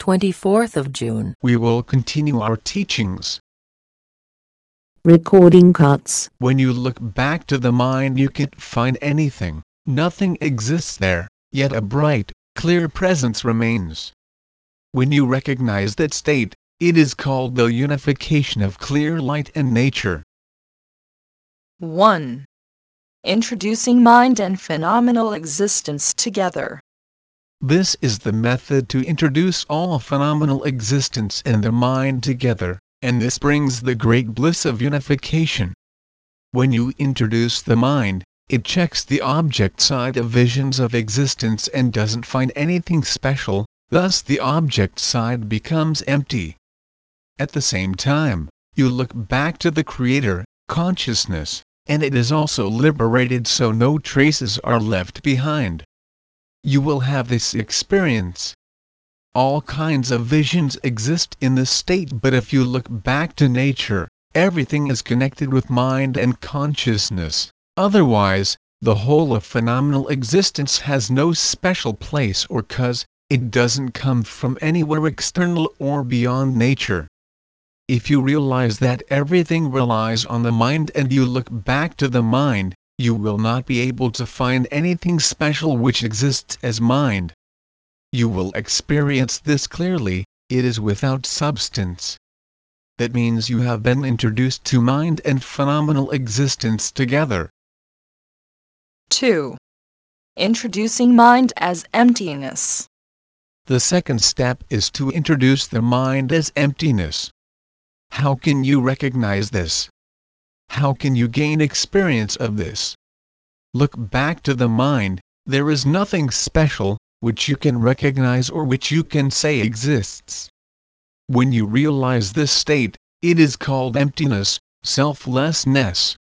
24th of June. We will continue our teachings. Recording cuts. When you look back to the mind, you can't find anything. Nothing exists there, yet a bright, clear presence remains. When you recognize that state, it is called the unification of clear light and nature. 1. Introducing mind and phenomenal existence together. This is the method to introduce all phenomenal existence and the mind together, and this brings the great bliss of unification. When you introduce the mind, it checks the object side of visions of existence and doesn't find anything special, thus the object side becomes empty. At the same time, you look back to the Creator, consciousness, and it is also liberated so no traces are left behind. You will have this experience. All kinds of visions exist in this state, but if you look back to nature, everything is connected with mind and consciousness. Otherwise, the whole of phenomenal existence has no special place or cause, it doesn't come from anywhere external or beyond nature. If you realize that everything relies on the mind and you look back to the mind, you will not be able to find anything special which exists as mind. You will experience this clearly, it is without substance. That means you have been introduced to mind and phenomenal existence together. 2. Introducing mind as emptiness. The second step is to introduce the mind as emptiness. How can you recognize this? How can you gain experience of this? Look back to the mind, there is nothing special, which you can recognize or which you can say exists. When you realize this state, it is called emptiness, selflessness.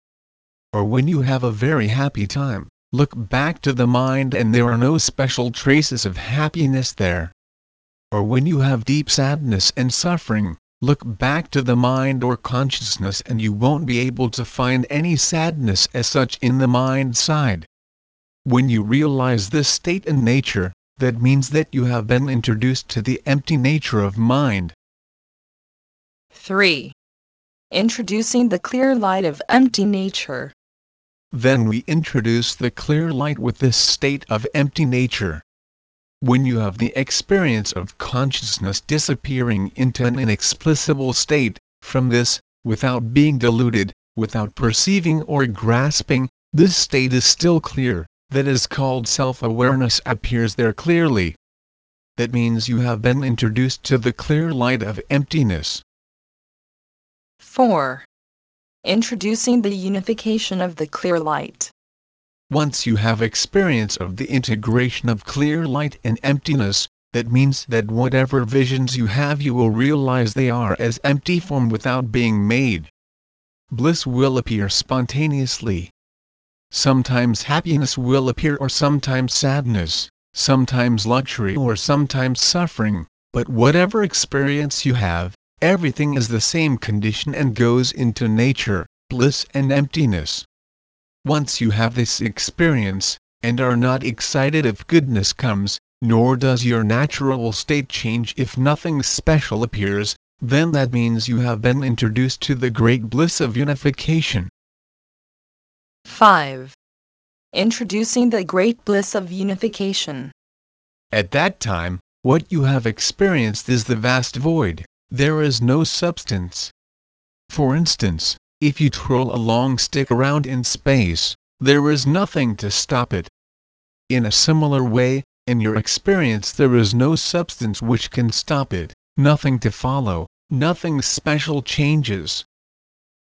Or when you have a very happy time, look back to the mind and there are no special traces of happiness there. Or when you have deep sadness and suffering, look back to the mind or consciousness and you won't be able to find any sadness as such in the mind side. When you realize this state in nature, that means that you have been introduced to the empty nature of mind. 3. Introducing the clear light of empty nature. Then we introduce the clear light with this state of empty nature. When you have the experience of consciousness disappearing into an inexplicable state, from this, without being deluded, without perceiving or grasping, this state is still clear, that is called self-awareness appears there clearly. That means you have been introduced to the clear light of emptiness. 4. Introducing the unification of the clear light. Once you have experience of the integration of clear light and emptiness, that means that whatever visions you have you will realize they are as empty form without being made. Bliss will appear spontaneously. Sometimes happiness will appear or sometimes sadness, sometimes luxury or sometimes suffering, but whatever experience you have, everything is the same condition and goes into nature, bliss and emptiness. Once you have this experience, and are not excited if goodness comes, nor does your natural state change if nothing special appears, then that means you have been introduced to the great bliss of unification. 5. Introducing the great bliss of unification. At that time, what you have experienced is the vast void, there is no substance. For instance, if you twirl a long stick around in space, there is nothing to stop it. In a similar way, in your experience there is no substance which can stop it, nothing to follow, nothing special changes.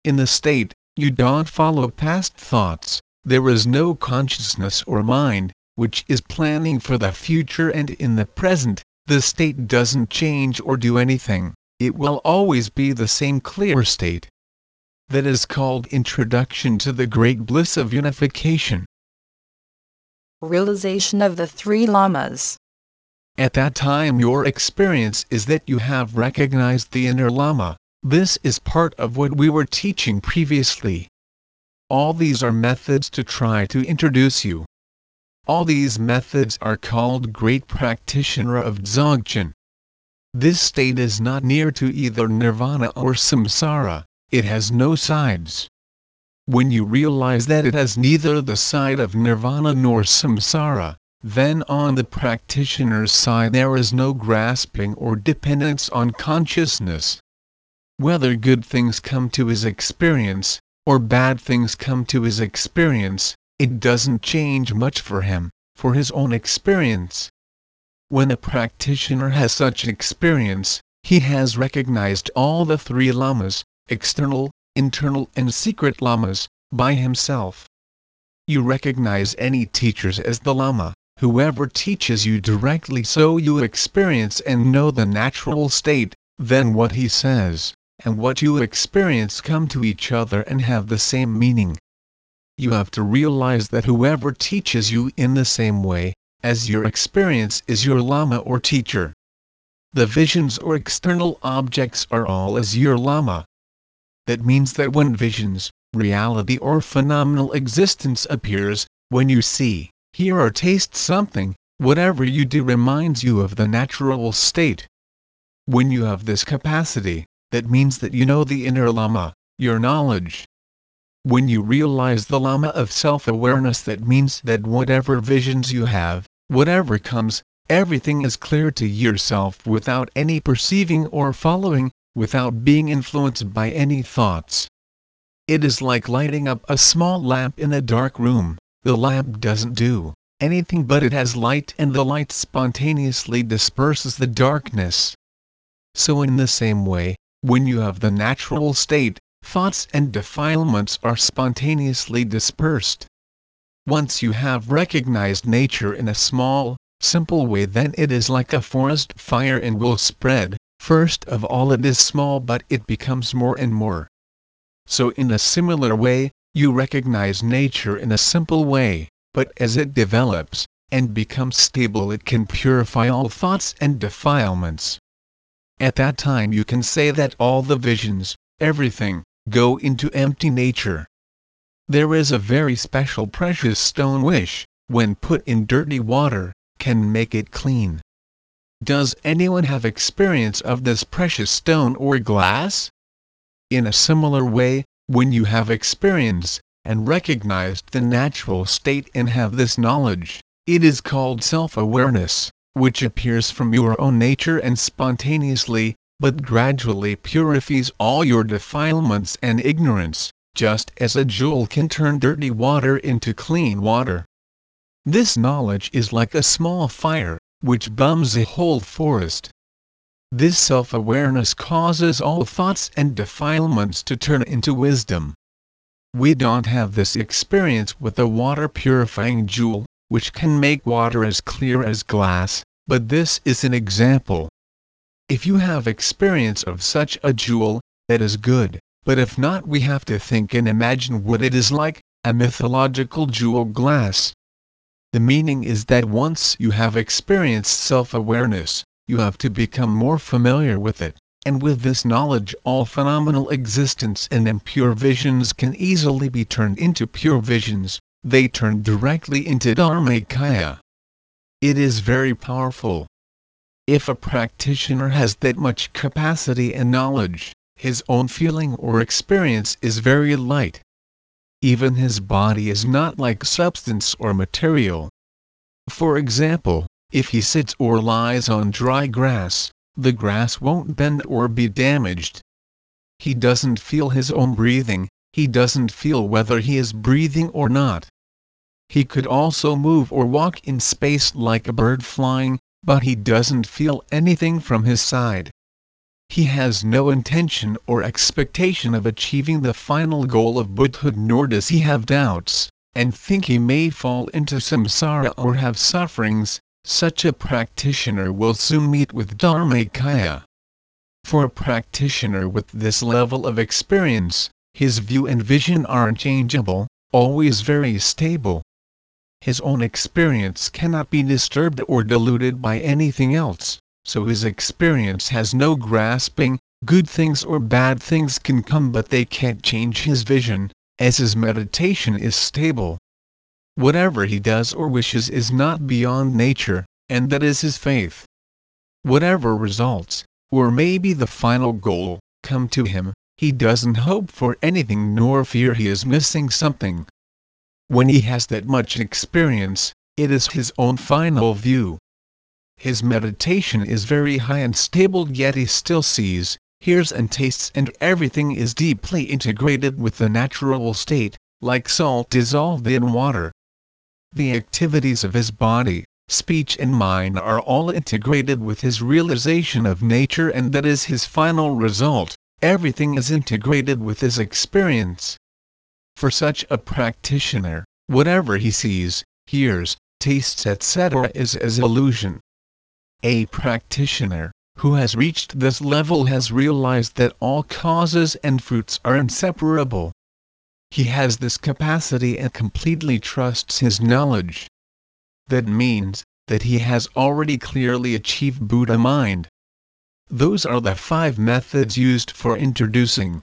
In the state, you don't follow past thoughts, there is no consciousness or mind, which is planning for the future and in the present, the state doesn't change or do anything, it will always be the same clear state that is called Introduction to the Great Bliss of Unification. Realization of the Three Lamas. At that time, your experience is that you have recognized the inner Lama. This is part of what we were teaching previously. All these are methods to try to introduce you. All these methods are called Great Practitioner of Dzogchen. This state is not near to either nirvana or samsara, it has no sides. When you realize that it has neither the side of nirvana nor samsara, then on the practitioner's side there is no grasping or dependence on consciousness. Whether good things come to his experience, or bad things come to his experience, it doesn't change much for him, for his own experience. When a practitioner has such an experience, he has recognized all the three lamas, external, internal and secret lamas, by himself. You recognize any teachers as the lama, whoever teaches you directly so you experience and know the natural state, then what he says, and what you experience come to each other and have the same meaning. You have to realize that whoever teaches you in the same way, as your experience is your lama or teacher. The visions or external objects are all as your lama, that means that when visions, reality or phenomenal existence appears, when you see, hear or taste something, whatever you do reminds you of the natural state. When you have this capacity, that means that you know the inner Lama, your knowledge. When you realize the Lama of self-awareness that means that whatever visions you have, whatever comes, everything is clear to yourself without any perceiving or following, without being influenced by any thoughts. It is like lighting up a small lamp in a dark room, the lamp doesn't do anything but it has light and the light spontaneously disperses the darkness. So in the same way, when you have the natural state, thoughts and defilements are spontaneously dispersed. Once you have recognized nature in a small, simple way then it is like a forest fire and will spread, First of all it is small but it becomes more and more. So in a similar way, you recognize nature in a simple way, but as it develops, and becomes stable it can purify all thoughts and defilements. At that time you can say that all the visions, everything, go into empty nature. There is a very special precious stone which, when put in dirty water, can make it clean. Does anyone have experience of this precious stone or glass? In a similar way, when you have experience, and recognized the natural state and have this knowledge, it is called self-awareness, which appears from your own nature and spontaneously, but gradually purifies all your defilements and ignorance, just as a jewel can turn dirty water into clean water. This knowledge is like a small fire, which bums a whole forest. This self-awareness causes all thoughts and defilements to turn into wisdom. We don't have this experience with a water-purifying jewel, which can make water as clear as glass, but this is an example. If you have experience of such a jewel, that is good, but if not we have to think and imagine what it is like, a mythological jewel glass. The meaning is that once you have experienced self-awareness, you have to become more familiar with it, and with this knowledge all phenomenal existence and impure visions can easily be turned into pure visions, they turn directly into Dharmakaya. It is very powerful. If a practitioner has that much capacity and knowledge, his own feeling or experience is very light, even his body is not like substance or material. For example, if he sits or lies on dry grass, the grass won't bend or be damaged. He doesn't feel his own breathing, he doesn't feel whether he is breathing or not. He could also move or walk in space like a bird flying, but he doesn't feel anything from his side. He has no intention or expectation of achieving the final goal of Buddhahood nor does he have doubts, and think he may fall into samsara or have sufferings, such a practitioner will soon meet with Dharmakaya. For a practitioner with this level of experience, his view and vision are unchangeable, always very stable. His own experience cannot be disturbed or diluted by anything else so his experience has no grasping, good things or bad things can come but they can't change his vision, as his meditation is stable. Whatever he does or wishes is not beyond nature, and that is his faith. whatever results, or maybe the final goal, come to him, he doesn't hope for anything nor fear he is missing something. When he has that much experience, it is his own final view. His meditation is very high and stable yet he still sees, hears and tastes and everything is deeply integrated with the natural state, like salt dissolved in water. The activities of his body, speech and mind are all integrated with his realization of nature and that is his final result, everything is integrated with his experience. For such a practitioner, whatever he sees, hears, tastes etc. is as illusion. A practitioner, who has reached this level has realized that all causes and fruits are inseparable. He has this capacity and completely trusts his knowledge. That means that he has already clearly achieved Buddha mind. Those are the five methods used for introducing.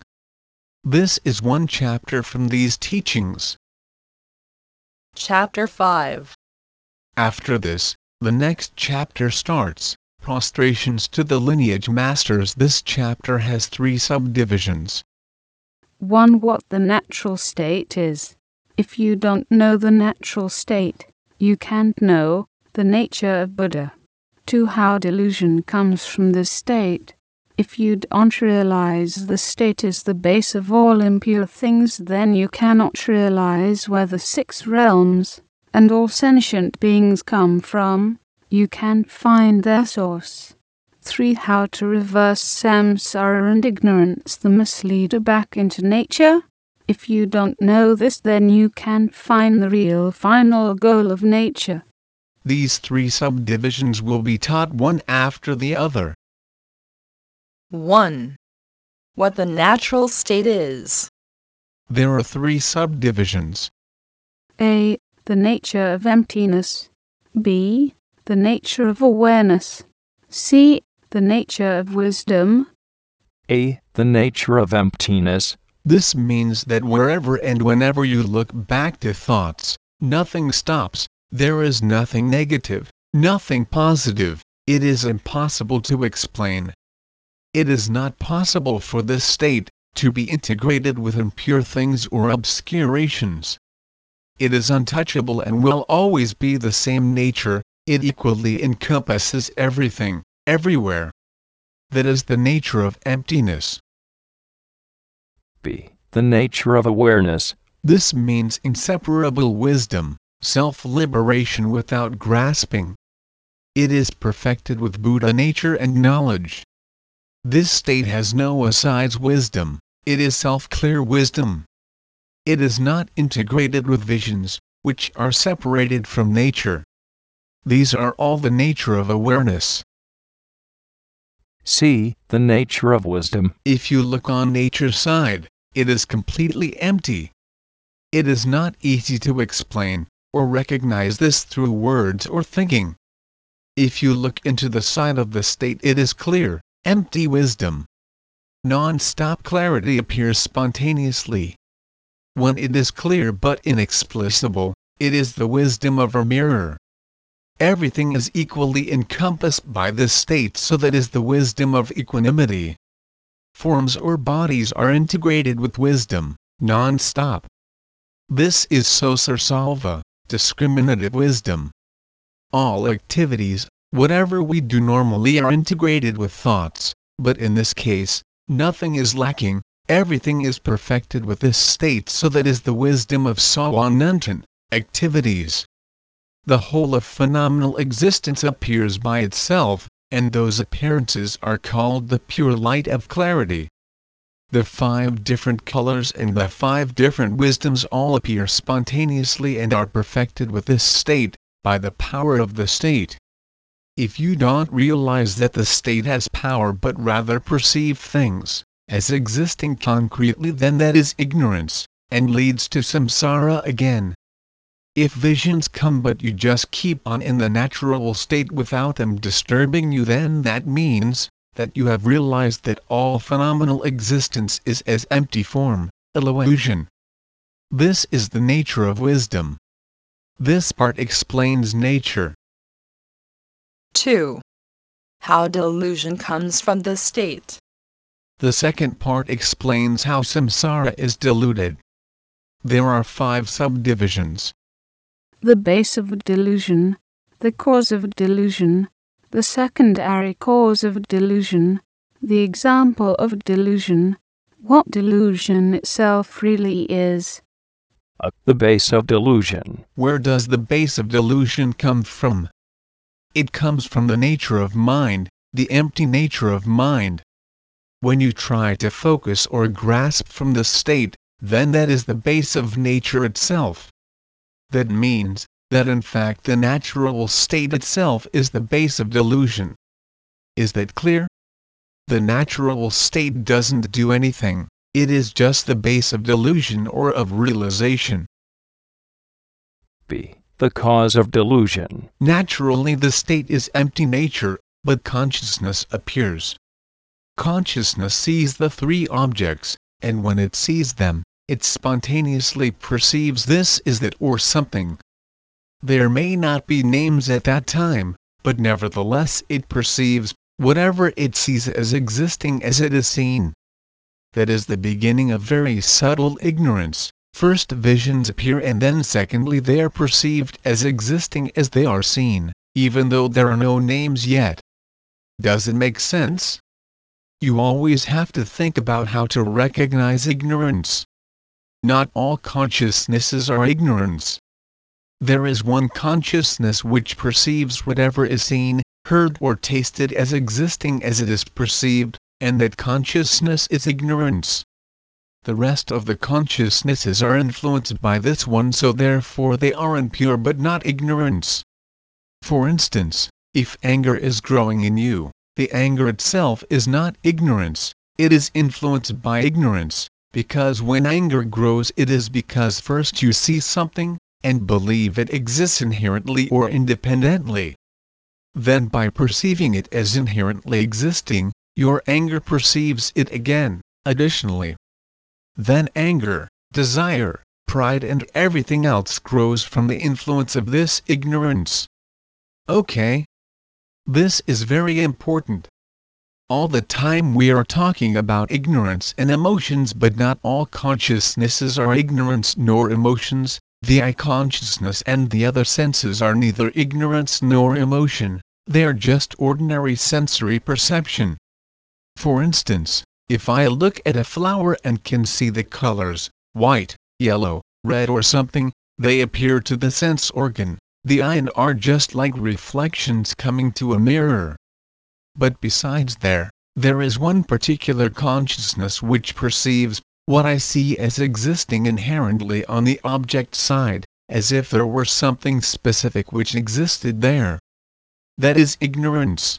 This is one chapter from these teachings. Chapter 5 After this, the next chapter starts prostrations to the lineage masters. This chapter has three subdivisions. 1. What the natural state is. If you don't know the natural state, you can't know the nature of Buddha. 2. How delusion comes from this state. If you don't realize the state is the base of all impure things, then you cannot realize where the six realms and all sentient beings come from. You can't find their source. 3. How to reverse samsara and ignorance, the misleader, back into nature. If you don't know this, then you can't find the real final goal of nature. These three subdivisions will be taught one after the other. 1. What the natural state is. There are three subdivisions. A. The nature of emptiness. B. The nature of awareness. C. The nature of wisdom. A. The nature of emptiness. This means that wherever and whenever you look back to thoughts, nothing stops, there is nothing negative, nothing positive, it is impossible to explain. It is not possible for this state to be integrated with impure things or obscurations. It is untouchable and will always be the same nature, it equally encompasses everything, everywhere. That is the nature of emptiness. B. The nature of awareness. This means inseparable wisdom, self liberation without grasping. It is perfected with Buddha nature and knowledge. This state has no asides wisdom, it is self clear wisdom. It is not integrated with visions, which are separated from nature. These are all the nature of awareness. See, The nature of wisdom. If you look on nature's side, it is completely empty. It is not easy to explain, or recognize this through words or thinking. If you look into the side of the state, it is clear, empty wisdom. Non stop clarity appears spontaneously. When it is clear but inexplicable, it is the wisdom of a mirror. Everything is equally encompassed by this state, so that is the wisdom of equanimity. Forms or bodies are integrated with wisdom, non stop. This is Sosar Salva, discriminative wisdom. All activities, whatever we do normally, are integrated with thoughts, but in this case, nothing is lacking, everything is perfected with this state, so that is the wisdom of Sawanantan, activities. The whole of phenomenal existence appears by itself, and those appearances are called the pure light of clarity. The five different colors and the five different wisdoms all appear spontaneously and are perfected with this state, by the power of the state. If you don't realize that the state has power but rather perceive things as existing concretely, then that is ignorance, and leads to samsara again. If visions come but you just keep on in the natural state without them disturbing you, then that means that you have realized that all phenomenal existence is as empty form, illusion. This is the nature of wisdom. This part explains nature. 2. how delusion comes from this state. The second part explains how samsara is deluded. There are five subdivisions. The base of delusion, the cause of delusion, the secondary cause of delusion, the example of delusion, what delusion itself really is. Uh, the base of delusion. Where does the base of delusion come from? It comes from the nature of mind, the empty nature of mind. When you try to focus or grasp from the state, then that is the base of nature itself. That means that in fact the natural state itself is the base of delusion. Is that clear? The natural state doesn't do anything, it is just the base of delusion or of realization. B. The cause of delusion. Naturally, the state is empty nature, but consciousness appears. Consciousness sees the three objects, and when it sees them, it spontaneously perceives this is that or something. There may not be names at that time, but nevertheless it perceives whatever it sees as existing as it is seen. That is the beginning of very subtle ignorance. First visions appear and then secondly they are perceived as existing as they are seen, even though there are no names yet. Does it make sense? You always have to think about how to recognize ignorance. Not all consciousnesses are ignorance. There is one consciousness which perceives whatever is seen, heard or tasted as existing as it is perceived, and that consciousness is ignorance. The rest of the consciousnesses are influenced by this one so therefore they are impure but not ignorance. For instance, if anger is growing in you, the anger itself is not ignorance, it is influenced by ignorance, because when anger grows it is because first you see something, and believe it exists inherently or independently. Then by perceiving it as inherently existing, your anger perceives it again, additionally. Then anger, desire, pride and everything else grows from the influence of this ignorance. Okay, this is very important. All the time we are talking about ignorance and emotions but not all consciousnesses are ignorance nor emotions, the eye consciousness and the other senses are neither ignorance nor emotion, they are just ordinary sensory perception. For instance, if I look at a flower and can see the colors, white, yellow, red or something, they appear to the sense organ the and are just like reflections coming to a mirror. But besides there, there is one particular consciousness which perceives what I see as existing inherently on the object side, as if there were something specific which existed there. That is ignorance.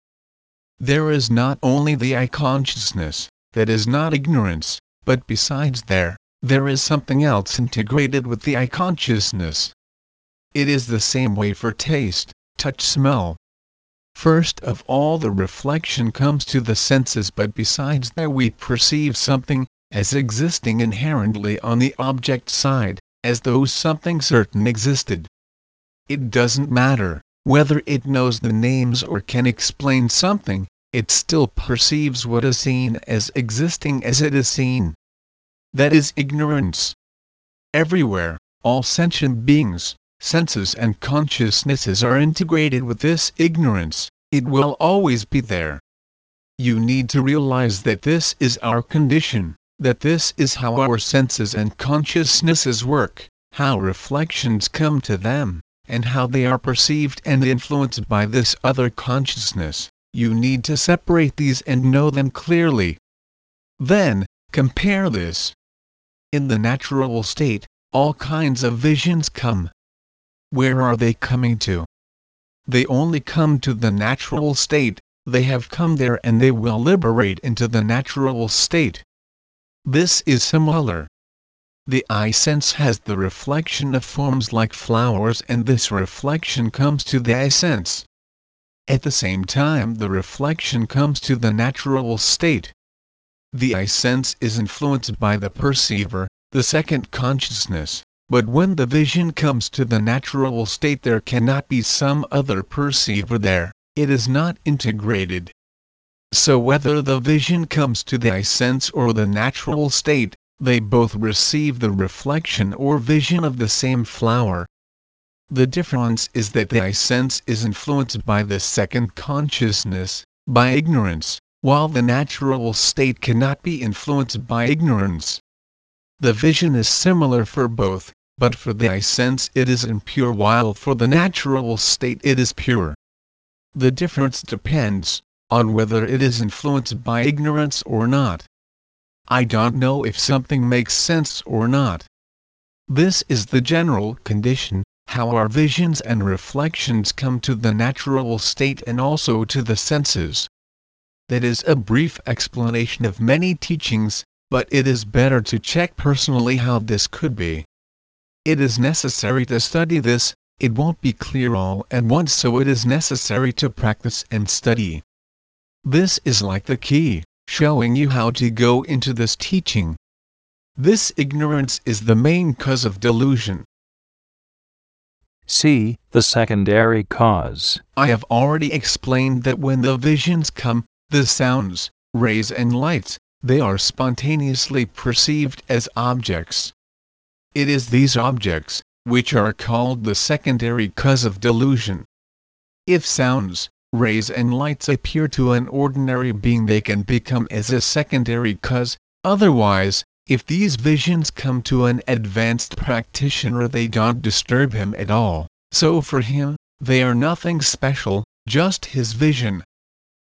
There is not only the eye consciousness, that is not ignorance, but besides there, there is something else integrated with the eye consciousness. It is the same way for taste, touch, smell. First of all the reflection comes to the senses but besides that we perceive something, as existing inherently on the object side, as though something certain existed. It doesn't matter, whether it knows the names or can explain something, it still perceives what is seen as existing as it is seen. That is ignorance. Everywhere, all sentient beings, senses and consciousnesses are integrated with this ignorance, it will always be there. You need to realize that this is our condition, that this is how our senses and consciousnesses work, how reflections come to them, and how they are perceived and influenced by this other consciousness. You need to separate these and know them clearly. Then, compare this. In the natural state, all kinds of visions come, where are they coming to? They only come to the natural state, they have come there and they will liberate into the natural state. This is similar. The eye sense has the reflection of forms like flowers and this reflection comes to the eye sense. At the same time the reflection comes to the natural state. The eye sense is influenced by the perceiver, the second consciousness, but when the vision comes to the natural state there cannot be some other perceiver there, it is not integrated, So whether the vision comes to the eye sense or the natural state, they both receive the reflection or vision of the same flower. The difference is that the eye sense is influenced by the second consciousness, by ignorance, while the natural state cannot be influenced by ignorance. The vision is similar for both, but for the eye sense it is impure while for the natural state it is pure. The difference depends on whether it is influenced by ignorance or not. I don't know if something makes sense or not. This is the general condition, how our visions and reflections come to the natural state and also to the senses. That is a brief explanation of many teachings, but it is better to check personally how this could be. It is necessary to study this, it won't be clear all at once so it is necessary to practice and study. This is like the key, showing you how to go into this teaching. This ignorance is the main cause of delusion. C. The secondary cause. I have already explained that when the visions come, the sounds, rays and lights, they are spontaneously perceived as objects. It is these objects, which are called the secondary cause of delusion. If sounds, rays and lights appear to an ordinary being they can become as a secondary cause, otherwise, if these visions come to an advanced practitioner they don't disturb him at all, so for him, they are nothing special, just his vision.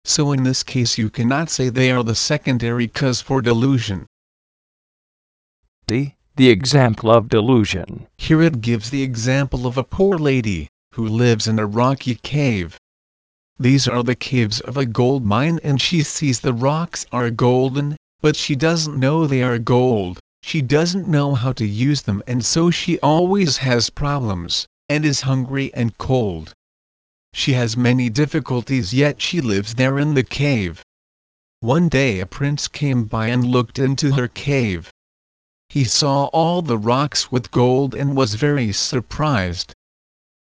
So in this case you cannot say they are the secondary cause for delusion. D. The example of delusion. Here it gives the example of a poor lady, who lives in a rocky cave. These are the caves of a gold mine and she sees the rocks are golden, but she doesn't know they are gold, she doesn't know how to use them and so she always has problems, and is hungry and cold. She has many difficulties yet she lives there in the cave. One day a prince came by and looked into her cave. He saw all the rocks with gold and was very surprised.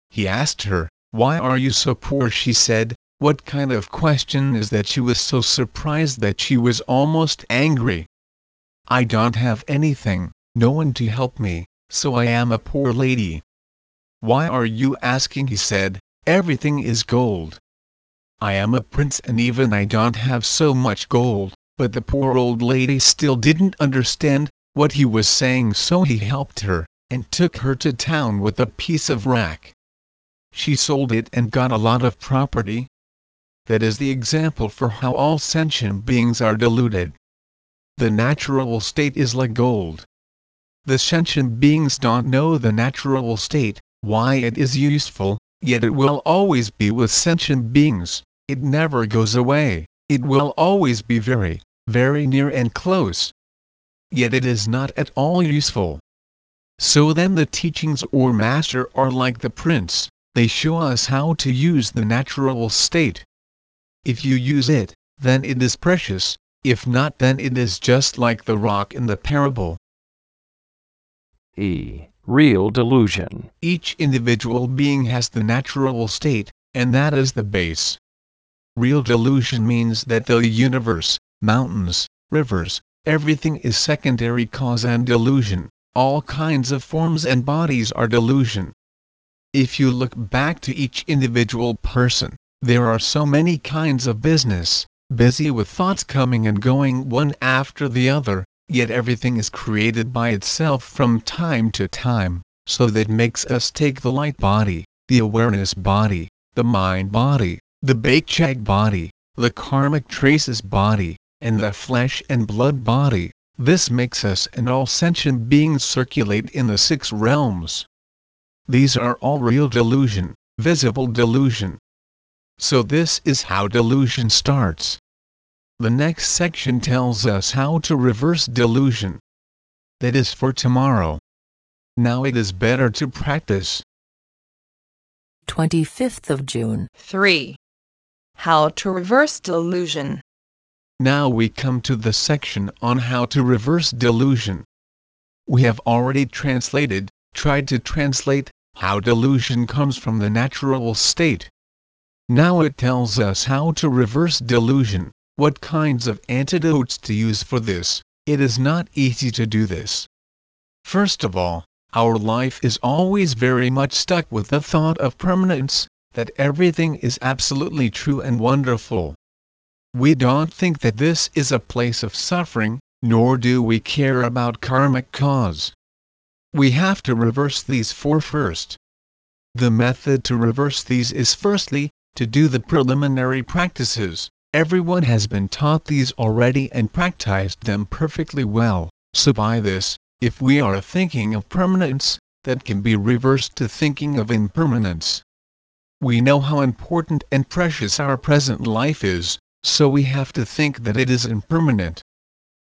He asked her, Why are you so poor? She said, What kind of question is that? She was so surprised that she was almost angry. I don't have anything, no one to help me, so I am a poor lady. Why are you asking? He said, Everything is gold. I am a prince and even I don't have so much gold, but the poor old lady still didn't understand what he was saying so he helped her, and took her to town with a piece of rack. She sold it and got a lot of property. That is the example for how all sentient beings are deluded. The natural state is like gold. The sentient beings don't know the natural state, why it is useful, yet it will always be with sentient beings, it never goes away, it will always be very, very near and close. Yet it is not at all useful. So then the teachings or master are like the prince, they show us how to use the natural state. If you use it, then it is precious, if not then it is just like the rock in the parable. E. Real delusion. Each individual being has the natural state, and that is the base. Real delusion means that the universe, mountains, rivers, everything is secondary cause and delusion, all kinds of forms and bodies are delusion. If you look back to each individual person, there are so many kinds of business, busy with thoughts coming and going one after the other, yet everything is created by itself from time to time, so that makes us take the light body, the awareness body, the mind body, the Bakchag body, the karmic traces body, and the flesh and blood body. This makes us and all sentient beings circulate in the six realms. These are all real delusion, visible delusion. So this is how delusion starts. The next section tells us how to reverse delusion. That is for tomorrow. Now it is better to practice. 25th of June. 3. How to reverse delusion. Now we come to the section on how to reverse delusion. We have already translated, tried to translate, how delusion comes from the natural state. Now it tells us how to reverse delusion. What kinds of antidotes to use for this? It is not easy to do this. First of all, our life is always very much stuck with the thought of permanence, that everything is absolutely true and wonderful. We don't think that this is a place of suffering, nor do we care about karmic cause. We have to reverse these four first. The method to reverse these is firstly, to do the preliminary practices. Everyone has been taught these already and practiced them perfectly well, so by this, if we are thinking of permanence, that can be reversed to thinking of impermanence. We know how important and precious our present life is, so we have to think that it is impermanent.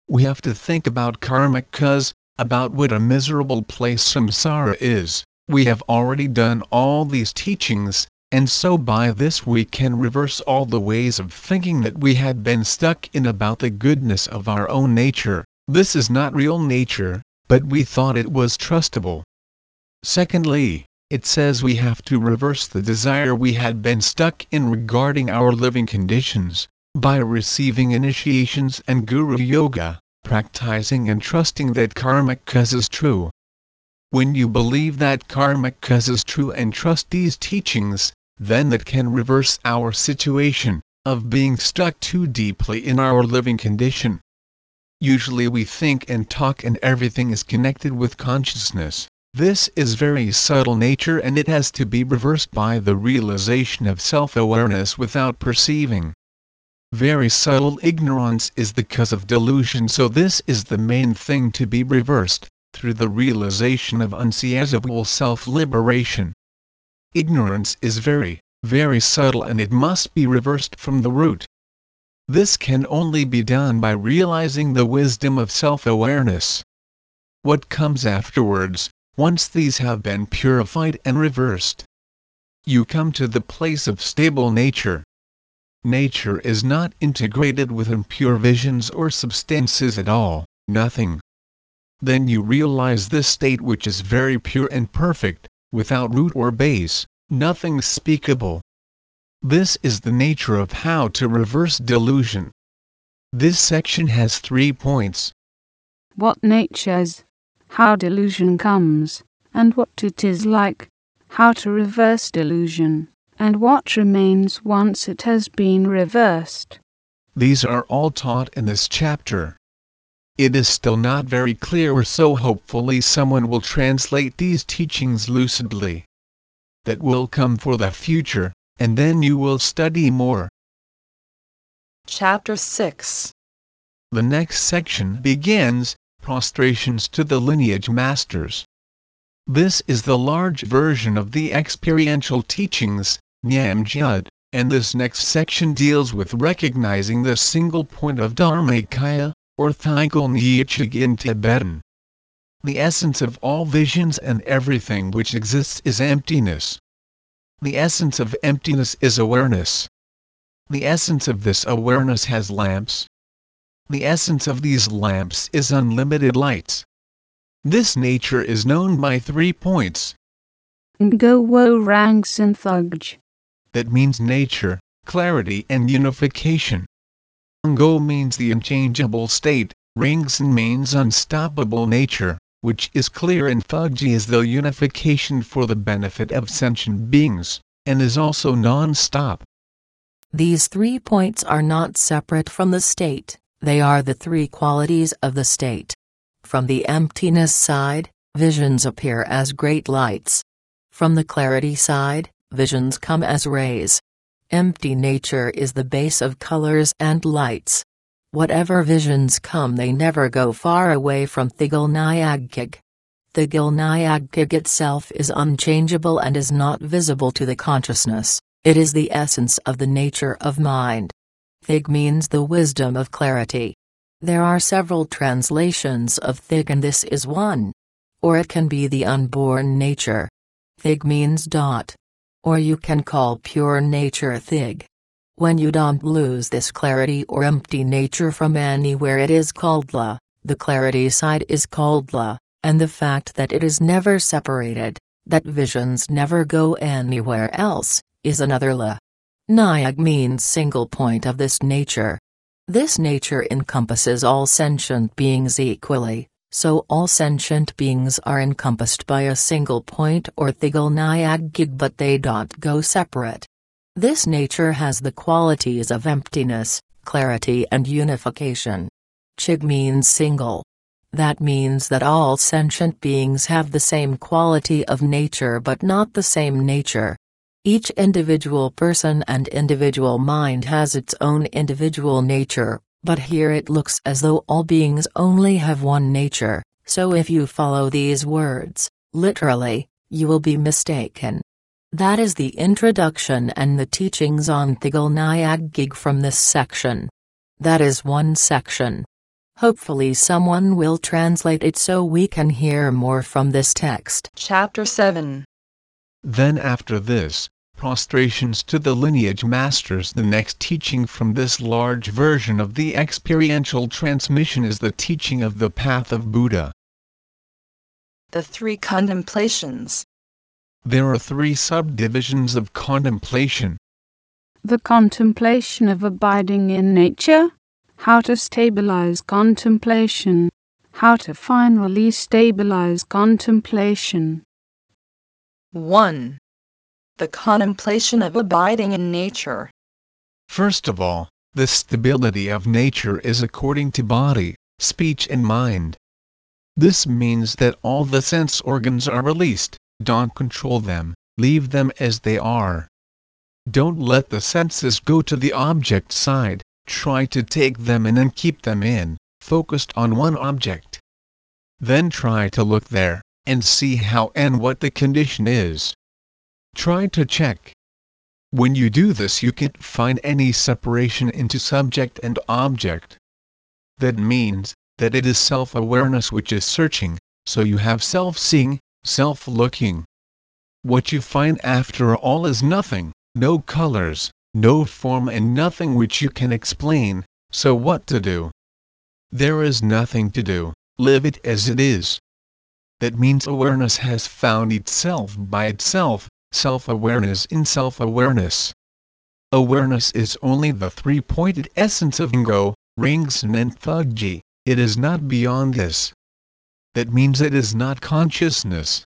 We have to think about karmic cause, about what a miserable place samsara is. We have already done all these teachings, and so by this we can reverse all the ways of thinking that we had been stuck in about the goodness of our own nature. This is not real nature, but we thought it was trustable. Secondly, it says we have to reverse the desire we had been stuck in regarding our living conditions, by receiving initiations and guru yoga, practicing and trusting that karmic cause is true. When you believe that karmic cause is true and trust these teachings, then that can reverse our situation of being stuck too deeply in our living condition. Usually we think and talk and everything is connected with consciousness. This is very subtle nature and it has to be reversed by the realization of self-awareness without perceiving. Very subtle ignorance is the cause of delusion so this is the main thing to be reversed, through the realization of unseizable self-liberation. Ignorance is very, very subtle and it must be reversed from the root. This can only be done by realizing the wisdom of self-awareness. What comes afterwards, once these have been purified and reversed? You come to the place of stable nature. Nature is not integrated with impure visions or substances at all, nothing. Then you realize this state which is very pure and perfect, without root or base, nothing speakable. This is the nature of how to reverse delusion. This section has three points. What nature is, how delusion comes, and what it is like, how to reverse delusion, and what remains once it has been reversed. These are all taught in this chapter. It is still not very clear or so hopefully someone will translate these teachings lucidly. That will come for the future, and then you will study more. Chapter 6 The next section begins, prostrations to the lineage masters. This is the large version of the experiential teachings, Nyamjud, and this next section deals with recognizing the single point of Dharmakaya, or Thigul Nyechig in Tibetan. The essence of all visions and everything which exists is emptiness. The essence of emptiness is awareness. The essence of this awareness has lamps. The essence of these lamps is unlimited lights. This nature is known by three points. Ngo wo rang. That means nature, clarity and unification. Ngo means the unchangeable state, Ringsen means unstoppable nature, which is clear and Thugji as the unification for the benefit of sentient beings, and is also non-stop. These three points are not separate from the state, they are the three qualities of the state. From the emptiness side, visions appear as great lights. From the clarity side, visions come as rays. Empty nature is the base of colors and lights. Whatever visions come they never go far away from. Thigul Nyagkig itself is unchangeable and is not visible to the consciousness, it is the essence of the nature of mind. Thig means the wisdom of clarity. There are several translations of Thig and this is one. Or it can be the unborn nature. Thig means dot or you can call pure nature Thig. When you don't lose this clarity or empty nature from anywhere it is called La, the clarity side is called La, and the fact that it is never separated, that visions never go anywhere else, is another La. Nyag means single point of this nature. This nature encompasses all sentient beings equally, so all sentient beings are encompassed by a single point or Thigelnyag but they don't go separate. This nature has the qualities of emptiness, clarity and unification. Chig means single. That means that all sentient beings have the same quality of nature but not the same nature. Each individual person and individual mind has its own individual nature, but here it looks as though all beings only have one nature, so if you follow these words, literally, you will be mistaken. That is the introduction and the teachings on Thigelnyag from this section. That is one section. Hopefully someone will translate it so we can hear more from this text. Chapter 7 Then after this, prostrations to the lineage masters the next teaching from this large version of the experiential transmission is the teaching of the path of Buddha. The Three Contemplations There are three subdivisions of contemplation. The contemplation of abiding in nature, how to stabilize contemplation, how to finally stabilize contemplation. 1. The contemplation of abiding in nature. First of all, the stability of nature is according to body, speech and mind. This means that all the sense organs are released, don't control them, leave them as they are. Don't let the senses go to the object side, try to take them in and keep them in, focused on one object. Then try to look there, and see how and what the condition is. Try to check. When you do this you can't find any separation into subject and object. That means, that it is self-awareness which is searching, so you have self-seeing, self-looking. What you find after all is nothing, no colors, no form and nothing which you can explain, so what to do? There is nothing to do, live it as it is. That means awareness has found itself by itself, self-awareness in self-awareness. Awareness is only the three-pointed essence of Ngo, Ringsun and Thugji, it is not beyond this. That means it is not consciousness.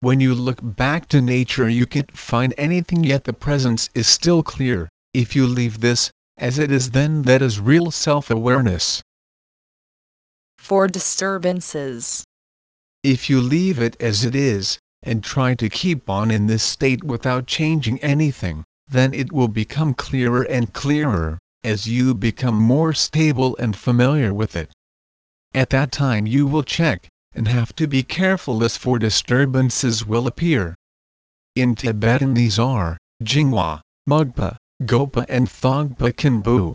When you look back to nature you can't find anything yet the presence is still clear, if you leave this, as it is then that is real self-awareness. Four Disturbances. If you leave it as it is, and try to keep on in this state without changing anything, then it will become clearer and clearer, as you become more stable and familiar with it. At that time you will check, and have to be careful as for disturbances will appear. In Tibetan these are, Jingwa, Mugpa, Gopa and Thogpa Kinbu.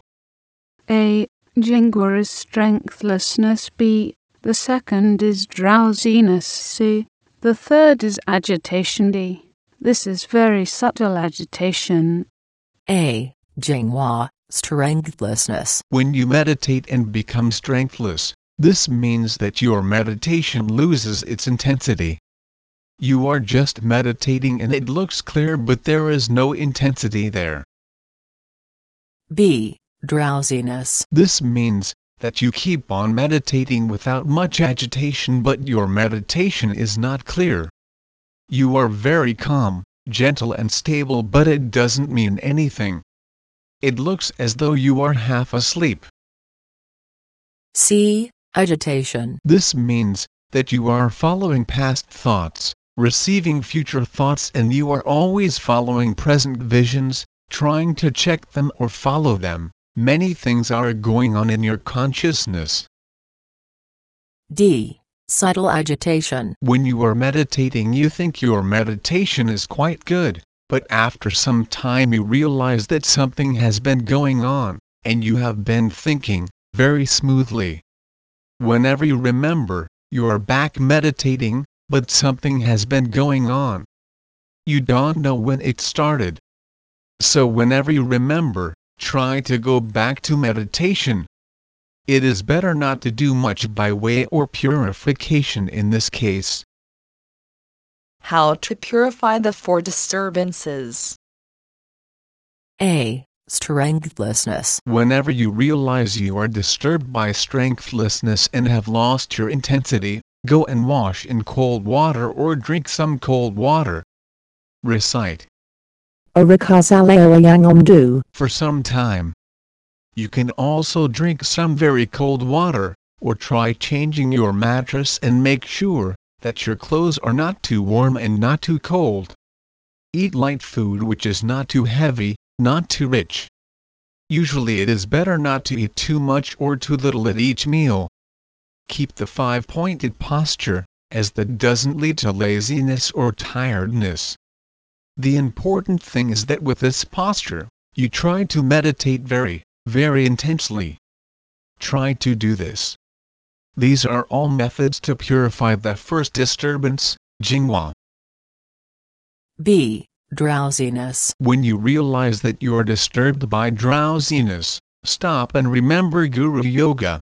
A. Jingwa is strengthlessness. B. The second is drowsiness. C. The third is agitation. D. This is very subtle agitation. A. Jingwa, strengthlessness. When you meditate and become strengthless, this means that your meditation loses its intensity. You are just meditating and it looks clear but there is no intensity there. B. Drowsiness. This means that you keep on meditating without much agitation but your meditation is not clear. You are very calm, gentle and stable but it doesn't mean anything. It looks as though you are half asleep. See, Agitation. This means that you are following past thoughts, receiving future thoughts and you are always following present visions, trying to check them or follow them. Many things are going on in your consciousness. D. Subtle agitation. When you are meditating you think your meditation is quite good, but after some time you realize that something has been going on, and you have been thinking, very smoothly. Whenever you remember, you are back meditating, but something has been going on. You don't know when it started. So whenever you remember, try to go back to meditation. It is better not to do much by way or purification in this case. How to purify the four disturbances. A. strengthlessness, Whenever you realize you are disturbed by strengthlessness and have lost your intensity, go and wash in cold water or drink some cold water. Recite Orakasaleo for some time. You can also drink some very cold water, or try changing your mattress and make sure that your clothes are not too warm and not too cold. Eat light food which is not too heavy, not too rich. Usually it is better not to eat too much or too little at each meal. Keep the five-pointed posture, as that doesn't lead to laziness or tiredness. The important thing is that with this posture, you try to meditate very, very intensely. Try to do this. These are all methods to purify the first disturbance, Jingwa. B. Drowsiness, When you realize that you are disturbed by drowsiness, stop and remember Guru Yoga.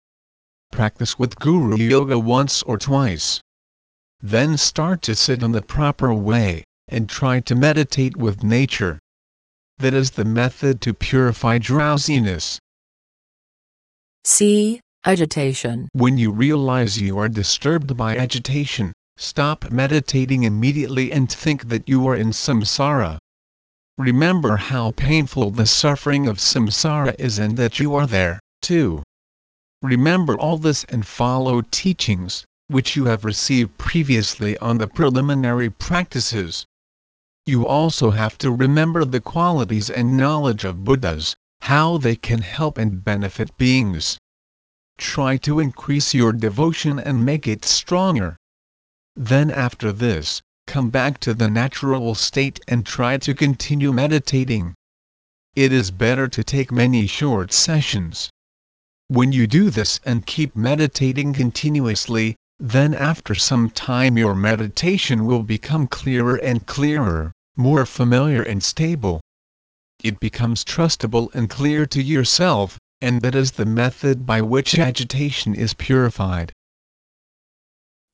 Practice with Guru Yoga once or twice. Then start to sit in the proper way, and try to meditate with nature. That is the method to purify drowsiness. C. Agitation, When you realize you are disturbed by agitation, stop meditating immediately and think that you are in samsara. Remember how painful the suffering of samsara is and that you are there, too. Remember all this and follow teachings, which you have received previously on the preliminary practices. You also have to remember the qualities and knowledge of Buddhas, how they can help and benefit beings. Try to increase your devotion and make it stronger. Then after this, come back to the natural state and try to continue meditating. It is better to take many short sessions. When you do this and keep meditating continuously, then after some time your meditation will become clearer and clearer, more familiar and stable. It becomes trustable and clear to yourself, and that is the method by which agitation is purified.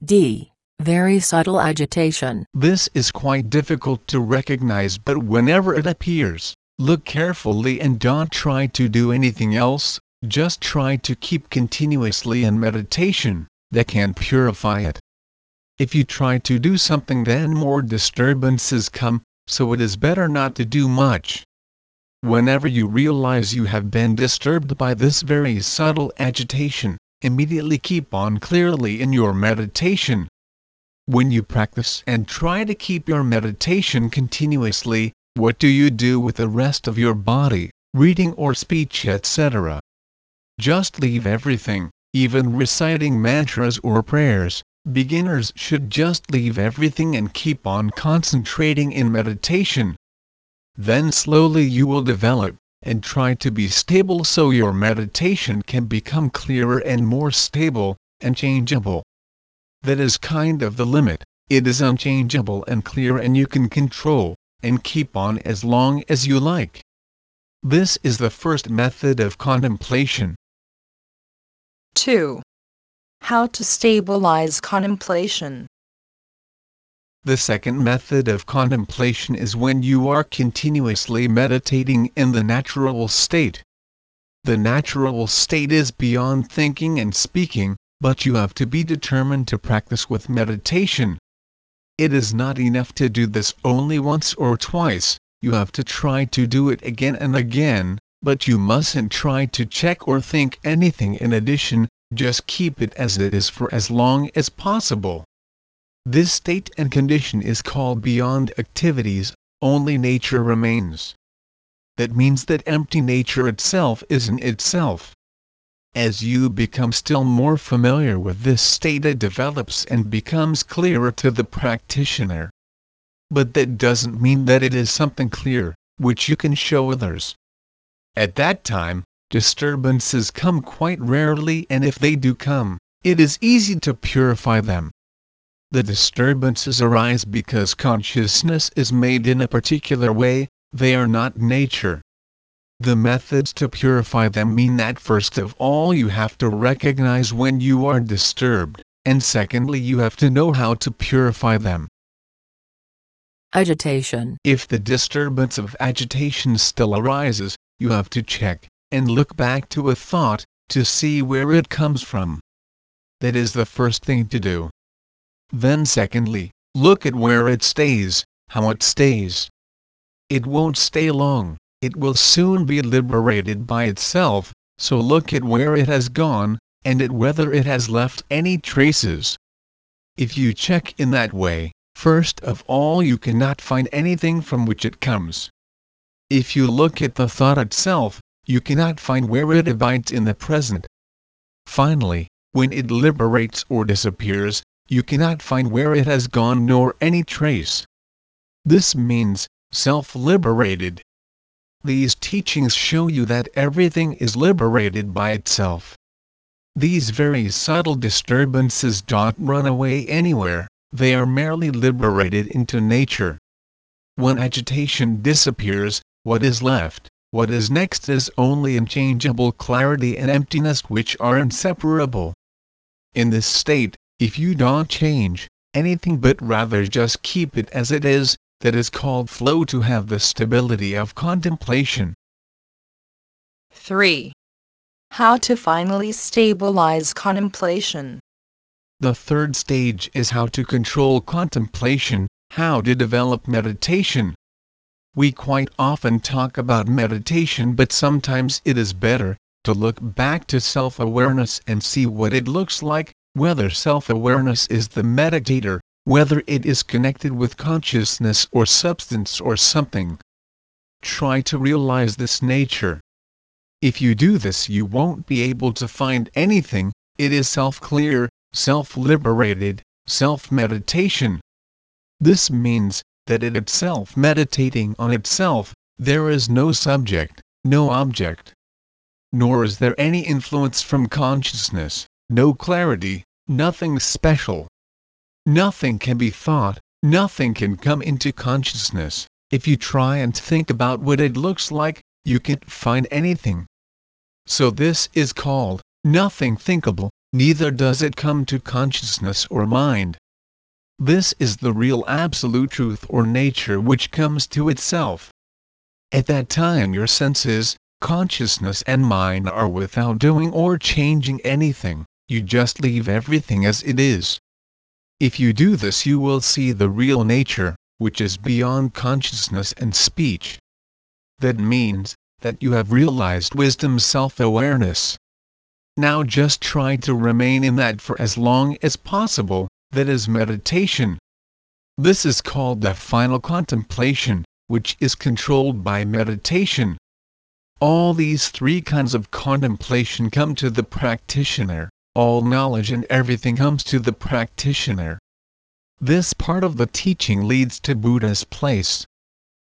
D. Very subtle agitation, This is quite difficult to recognize but whenever it appears, look carefully and don't try to do anything else, just try to keep continuously in meditation, that can purify it. If you try to do something then more disturbances come, so it is better not to do much. Whenever you realize you have been disturbed by this very subtle agitation, immediately keep on clearly in your meditation. When you practice and try to keep your meditation continuously, what do you do with the rest of your body, reading or speech, etc.? Just leave everything, even reciting mantras or prayers. Beginners should just leave everything and keep on concentrating in meditation. Then slowly you will develop, and try to be stable so your meditation can become clearer and more stable, and changeable. That is kind of the limit, it is unchangeable and clear and you can control, and keep on as long as you like. This is the first method of contemplation. 2. How to stabilize contemplation. The second method of contemplation is when you are continuously meditating in the natural state. The natural state is beyond thinking and speaking, but you have to be determined to practice with meditation. It is not enough to do this only once or twice, you have to try to do it again and again, but you mustn't try to check or think anything in addition, just keep it as it is for as long as possible. This state and condition is called beyond activities, only nature remains. That means that empty nature itself isn't itself. As you become still more familiar with this state it develops and becomes clearer to the practitioner. But that doesn't mean that it is something clear, which you can show others. At that time, disturbances come quite rarely and if they do come, it is easy to purify them. The disturbances arise because consciousness is made in a particular way, they are not nature. The methods to purify them mean that first of all you have to recognize when you are disturbed, and secondly you have to know how to purify them. agitation, If the disturbance of agitation still arises, you have to check and look back to a thought to see where it comes from. That is the first thing to do. Then, secondly, look at where it stays, how it stays. It won't stay long, it will soon be liberated by itself, so look at where it has gone, and at whether it has left any traces. If you check in that way, first of all you cannot find anything from which it comes. If you look at the thought itself, you cannot find where it abides in the present. Finally, when it liberates or disappears, you cannot find where it has gone nor any trace. This means, self-liberated. These teachings show you that everything is liberated by itself. These very subtle disturbances don't run away anywhere, they are merely liberated into nature. When agitation disappears, what is left, what is next is only unchangeable clarity and emptiness which are inseparable. In this state, if you don't change anything but rather just keep it as it is, that is called flow to have the stability of contemplation. 3. How to finally stabilize contemplation. The third stage is how to control contemplation, how to develop meditation. We quite often talk about meditation, but sometimes it is better to look back to self awareness and see what it looks like whether self-awareness is the meditator, whether it is connected with consciousness or substance or something. Try to realize this nature. If you do this you won't be able to find anything, it is self-clear, self-liberated, self-meditation. This means that it itself meditating on itself, there is no subject, no object. Nor is there any influence from consciousness no clarity, nothing special. Nothing can be thought, nothing can come into consciousness. If you try and think about what it looks like, you can't find anything. So this is called nothing thinkable, neither does it come to consciousness or mind. This is the real absolute truth or nature which comes to itself. At that time your senses, consciousness and mind are without doing or changing anything you just leave everything as it is. If you do this you will see the real nature, which is beyond consciousness and speech. That means, that you have realized wisdom's self-awareness. Now just try to remain in that for as long as possible, that is meditation. This is called the final contemplation, which is controlled by meditation. All these three kinds of contemplation come to the practitioner all knowledge and everything comes to the practitioner. This part of the teaching leads to Buddha's place.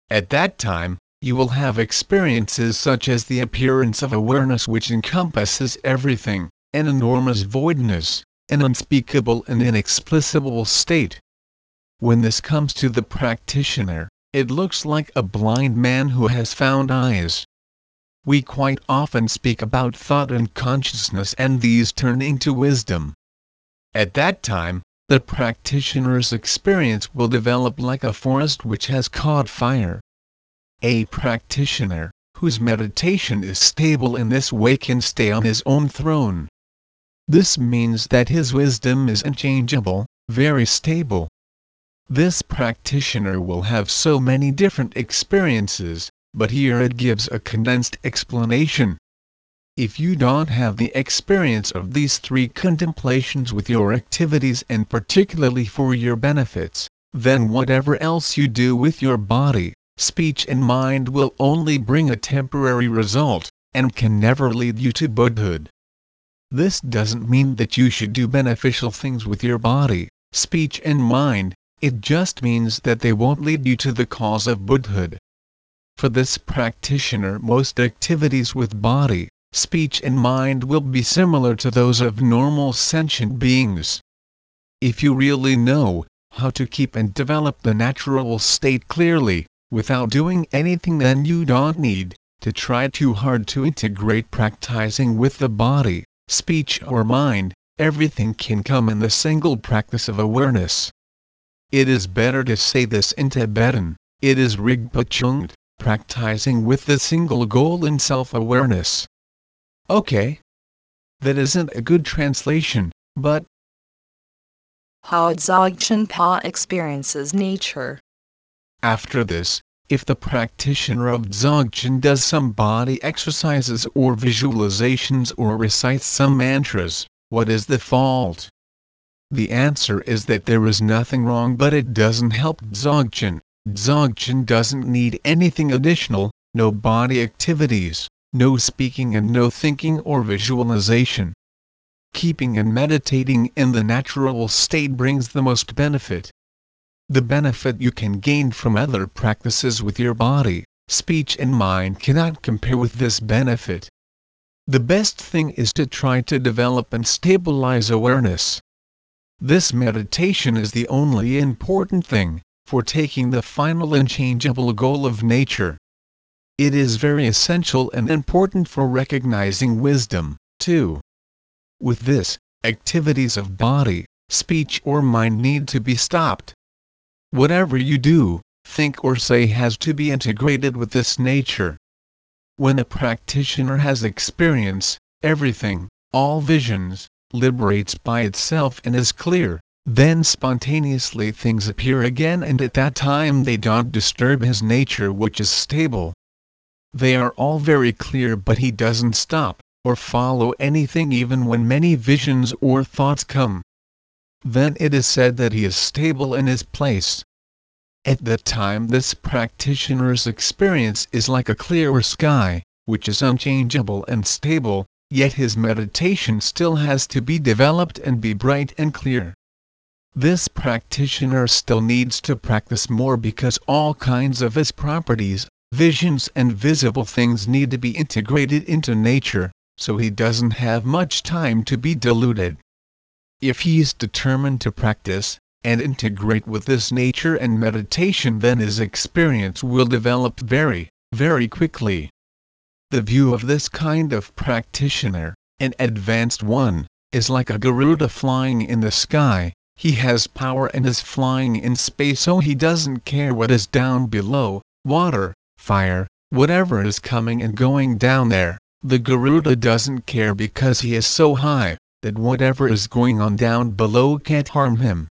At that time, you will have experiences such as the appearance of awareness which encompasses everything, an enormous voidness, an unspeakable and inexplicable state. When this comes to the practitioner, it looks like a blind man who has found eyes. We quite often speak about thought and consciousness and these turn into wisdom. At that time, the practitioner's experience will develop like a forest which has caught fire. A practitioner, whose meditation is stable in this way can stay on his own throne. This means that his wisdom is unchangeable, very stable. This practitioner will have so many different experiences, but here it gives a condensed explanation. If you don't have the experience of these three contemplations with your activities and particularly for your benefits, then whatever else you do with your body, speech and mind will only bring a temporary result, and can never lead you to Buddhahood. This doesn't mean that you should do beneficial things with your body, speech and mind, it just means that they won't lead you to the cause of Buddhahood. For this practitioner most activities with body, speech and mind will be similar to those of normal sentient beings. If you really know how to keep and develop the natural state clearly, without doing anything then you don't need to try too hard to integrate practicing with the body, speech or mind, everything can come in the single practice of awareness. It is better to say this in Tibetan, it is Rigpa Chungd. practicing with the single goal in self-awareness. Okay. That isn't a good translation, but How Dzogchen Pa experiences nature. after this, if the practitioner of Dzogchen does some body exercises or visualizations or recites some mantras, what is the fault? The answer is that there is nothing wrong but it doesn't help Dzogchen. Dzogchen doesn't need anything additional, no body activities, no speaking and no thinking or visualization. Keeping and meditating in the natural state brings the most benefit. The benefit you can gain from other practices with your body, speech and mind cannot compare with this benefit. The best thing is to try to develop and stabilize awareness. This meditation is the only important thing for taking the final unchangeable goal of nature. It is very essential and important for recognizing wisdom, too. With this, activities of body, speech or mind need to be stopped. Whatever you do, think or say has to be integrated with this nature. When a practitioner has experience, everything, all visions, liberates by itself and is clear, then spontaneously things appear again and at that time they don't disturb his nature which is stable. They are all very clear but he doesn't stop, or follow anything even when many visions or thoughts come. Then it is said that he is stable in his place. At that time this practitioner's experience is like a clear sky, which is unchangeable and stable, yet his meditation still has to be developed and be bright and clear. This practitioner still needs to practice more because all kinds of his properties, visions and visible things need to be integrated into nature, so he doesn't have much time to be deluded. If he is determined to practice, and integrate with this nature and meditation then his experience will develop very, very quickly. The view of this kind of practitioner, an advanced one, is like a Garuda flying in the sky, he has power and is flying in space so he doesn't care what is down below, water, fire, whatever is coming and going down there, the Garuda doesn't care because he is so high, that whatever is going on down below can't harm him.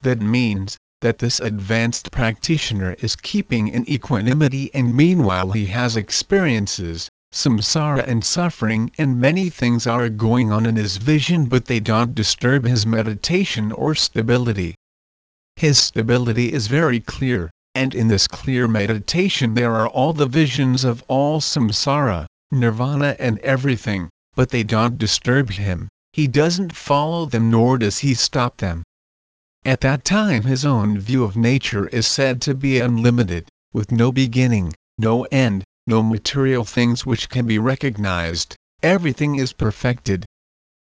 That means, that this advanced practitioner is keeping in equanimity and meanwhile he has experiences, samsara and suffering and many things are going on in his vision but they don't disturb his meditation or stability. His stability is very clear, and in this clear meditation there are all the visions of all samsara, nirvana and everything, but they don't disturb him, he doesn't follow them nor does he stop them. At that time his own view of nature is said to be unlimited, with no beginning, no end, no material things which can be recognized, everything is perfected.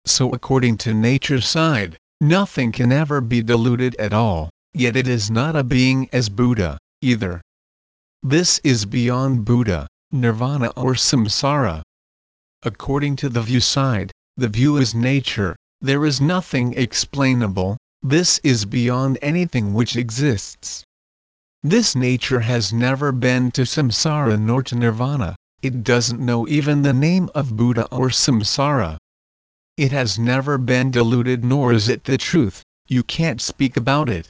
So according to nature's side, nothing can ever be deluded at all, yet it is not a being as Buddha, either. This is beyond Buddha, nirvana or samsara. According to the view side, the view is nature, there is nothing explainable, this is beyond anything which exists. This nature has never been to samsara nor to nirvana, it doesn't know even the name of Buddha or samsara. It has never been deluded nor is it the truth, you can't speak about it.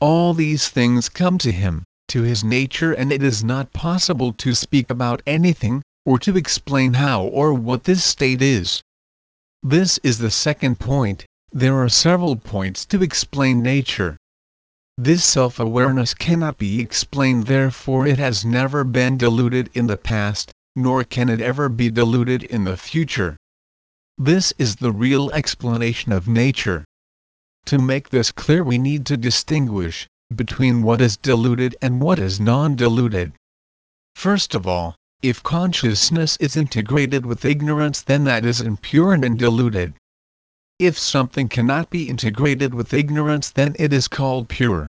All these things come to him, to his nature and it is not possible to speak about anything, or to explain how or what this state is. This is the second point, there are several points to explain nature. This self-awareness cannot be explained therefore it has never been diluted in the past, nor can it ever be diluted in the future. This is the real explanation of nature. To make this clear we need to distinguish between what is diluted and what is non diluted. First of all, if consciousness is integrated with ignorance then that is impure and deluded. If something cannot be integrated with ignorance then it is called pure.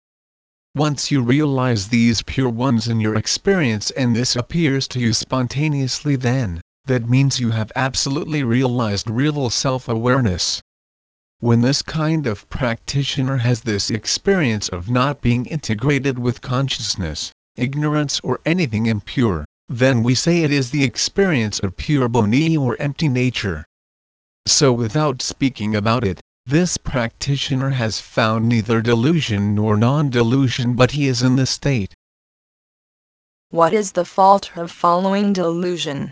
Once you realize these pure ones in your experience and this appears to you spontaneously then, that means you have absolutely realized real self-awareness. When this kind of practitioner has this experience of not being integrated with consciousness, ignorance or anything impure, then we say it is the experience of pure boni or empty nature. So without speaking about it, this practitioner has found neither delusion nor non-delusion but he is in the state. What is the fault of following delusion?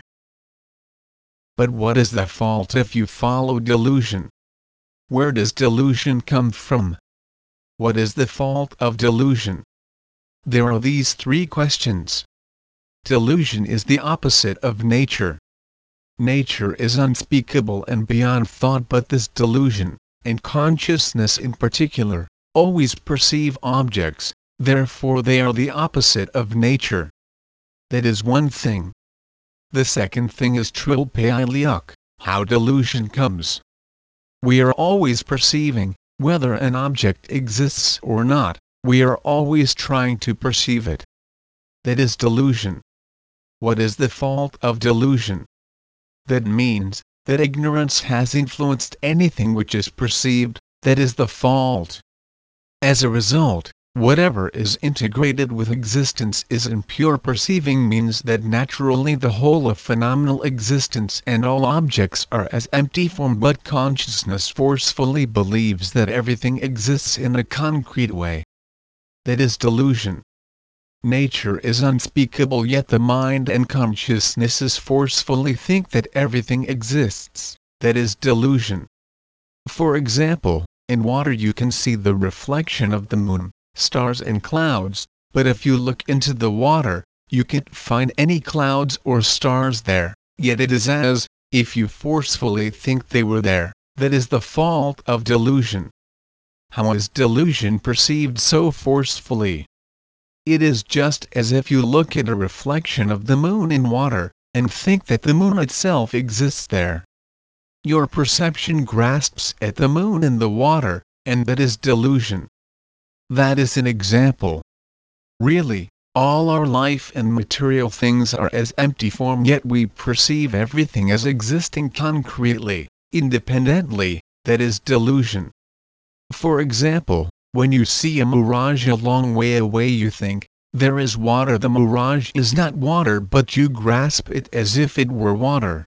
But what is the fault if you follow delusion? Where does delusion come from? What is the fault of delusion? There are these three questions. Delusion is the opposite of nature. Nature is unspeakable and beyond thought but this delusion, and consciousness in particular, always perceive objects, therefore they are the opposite of nature. That is one thing. The second thing is trilpayliuk, how delusion comes. We are always perceiving, whether an object exists or not, we are always trying to perceive it. That is delusion. What is the fault of delusion? That means, that ignorance has influenced anything which is perceived, that is the fault. As a result, Whatever is integrated with existence is impure perceiving means that naturally the whole of phenomenal existence and all objects are as empty form but consciousness forcefully believes that everything exists in a concrete way. That is delusion. Nature is unspeakable yet the mind and consciousnesses forcefully think that everything exists, that is delusion. For example, in water you can see the reflection of the moon, stars and clouds, but if you look into the water, you can't find any clouds or stars there, yet it is as if you forcefully think they were there, that is the fault of delusion. How is delusion perceived so forcefully? It is just as if you look at a reflection of the moon in water, and think that the moon itself exists there. Your perception grasps at the moon in the water, and that is delusion. That is an example. Really, all our life and material things are as empty form yet we perceive everything as existing concretely, independently, that is delusion. For example, when you see a mirage a long way away you think, there is water the mirage is not water but you grasp it as if it were water.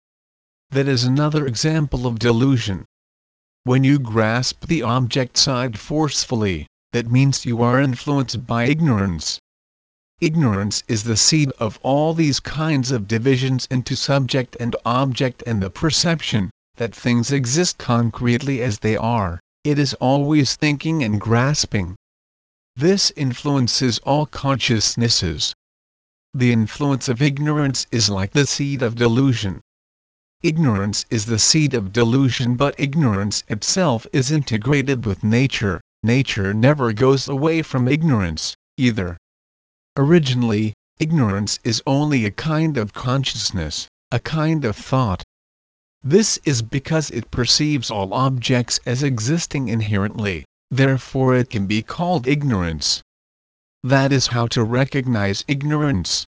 That is another example of delusion. When you grasp the object side forcefully, that means you are influenced by ignorance. Ignorance is the seed of all these kinds of divisions into subject and object and the perception that things exist concretely as they are, it is always thinking and grasping. This influences all consciousnesses. The influence of ignorance is like the seed of delusion. Ignorance is the seed of delusion but ignorance itself is integrated with nature nature never goes away from ignorance, either. Originally, ignorance is only a kind of consciousness, a kind of thought. This is because it perceives all objects as existing inherently, therefore it can be called ignorance. That is how to recognize ignorance.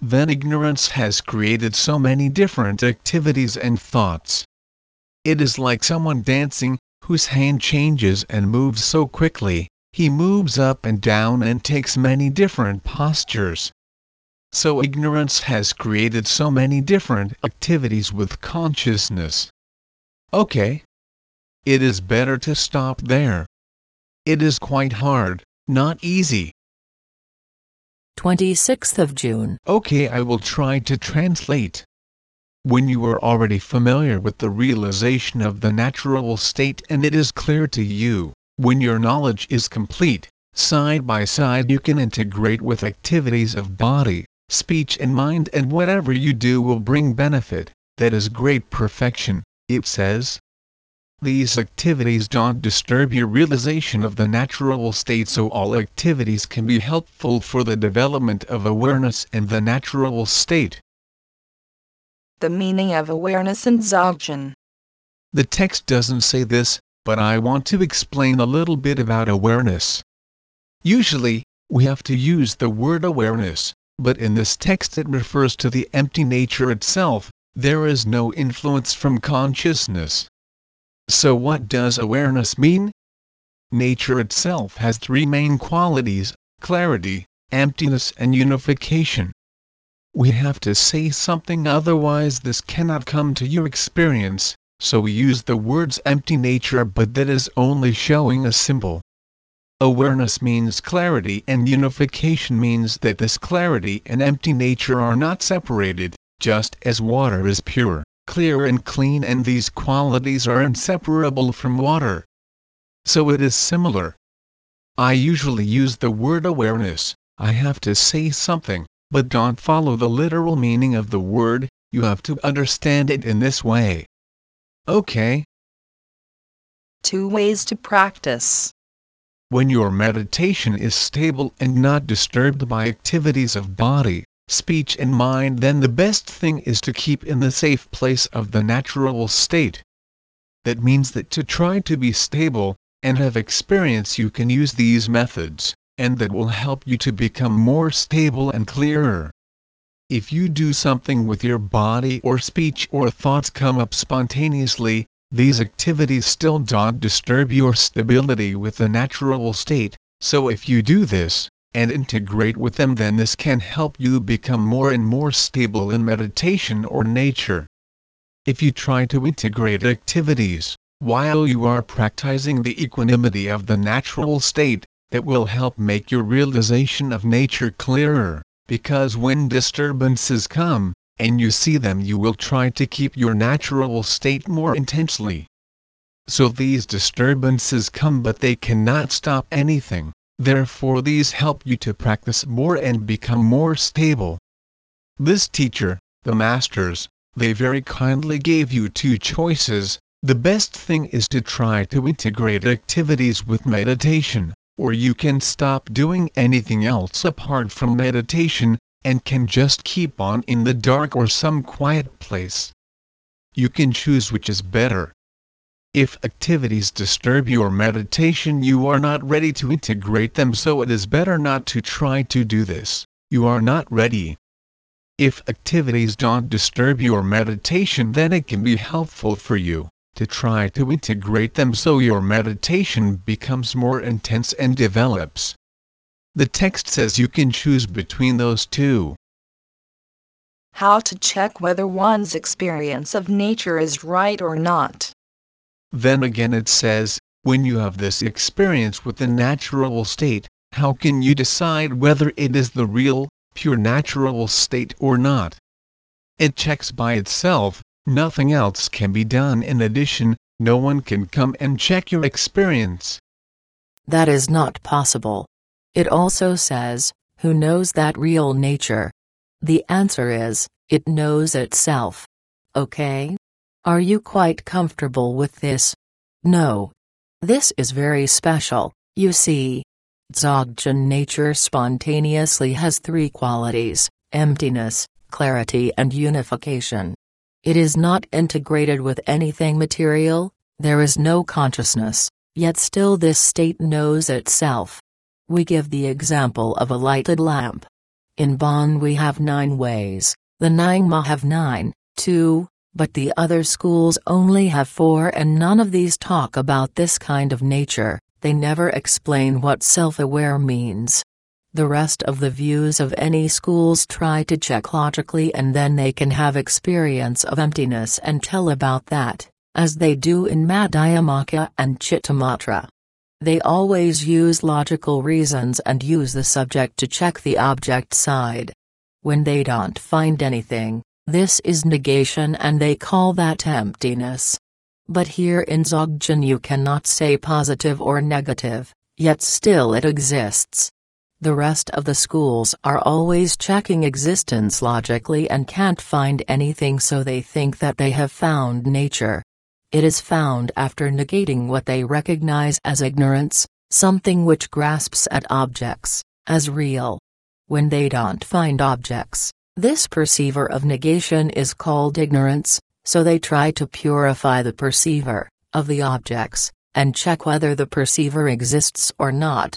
Then ignorance has created so many different activities and thoughts. It is like someone dancing, whose hand changes and moves so quickly, he moves up and down and takes many different postures. So ignorance has created so many different activities with consciousness. Okay. It is better to stop there. It is quite hard, not easy. 26th of June. Okay, I will try to translate when you are already familiar with the realization of the natural state and it is clear to you, when your knowledge is complete, side by side you can integrate with activities of body, speech and mind and whatever you do will bring benefit, that is great perfection, it says. These activities don't disturb your realization of the natural state so all activities can be helpful for the development of awareness and the natural state the meaning of awareness in Dzogchen. The text doesn't say this, but I want to explain a little bit about awareness. Usually, we have to use the word awareness, but in this text it refers to the empty nature itself, there is no influence from consciousness. So what does awareness mean? Nature itself has three main qualities, clarity, emptiness and unification. We have to say something otherwise this cannot come to your experience, so we use the words empty nature but that is only showing a symbol. Awareness means clarity and unification means that this clarity and empty nature are not separated, just as water is pure, clear and clean and these qualities are inseparable from water. So it is similar. I usually use the word awareness, I have to say something, but don't follow the literal meaning of the word, you have to understand it in this way. Okay, Two ways to practice. When your meditation is stable and not disturbed by activities of body, speech and mind then the best thing is to keep in the safe place of the natural state. That means that to try to be stable, and have experience you can use these methods, and that will help you to become more stable and clearer. If you do something with your body or speech or thoughts come up spontaneously, these activities still don't disturb your stability with the natural state, so if you do this, and integrate with them then this can help you become more and more stable in meditation or nature. If you try to integrate activities, while you are practicing the equanimity of the natural state, that will help make your realization of nature clearer, because when disturbances come, and you see them you will try to keep your natural state more intensely. So these disturbances come but they cannot stop anything, therefore these help you to practice more and become more stable. This teacher, the masters, they very kindly gave you two choices, the best thing is to try to integrate activities with meditation, or you can stop doing anything else apart from meditation, and can just keep on in the dark or some quiet place. You can choose which is better. If activities disturb your meditation you are not ready to integrate them so it is better not to try to do this, you are not ready. If activities don't disturb your meditation then it can be helpful for you to try to integrate them so your meditation becomes more intense and develops. The text says you can choose between those two. How to check whether one's experience of nature is right or not. Then again it says, when you have this experience with the natural state, how can you decide whether it is the real, pure natural state or not? It checks by itself, nothing else can be done in addition, no one can come and check your experience. That is not possible. It also says, Who knows that real nature? The answer is, it knows itself. Okay? Are you quite comfortable with this? No. This is very special, you see. Dzogchen nature spontaneously has three qualities emptiness, clarity, and unification. It is not integrated with anything material, there is no consciousness, yet still this state knows itself. We give the example of a lighted lamp. In Bon we have nine ways, the Nyingma have nine, two, but the other schools only have four and none of these talk about this kind of nature, they never explain what self-aware means. The rest of the views of any schools try to check logically and then they can have experience of emptiness and tell about that, as they do in Madhyamaka and Chittamatra. They always use logical reasons and use the subject to check the object side. When they don't find anything, this is negation and they call that emptiness. But here in Dzogchen you cannot say positive or negative, yet still it exists. The rest of the schools are always checking existence logically and can't find anything so they think that they have found nature. It is found after negating what they recognize as ignorance, something which grasps at objects, as real. When they don't find objects, this perceiver of negation is called ignorance, so they try to purify the perceiver, of the objects, and check whether the perceiver exists or not.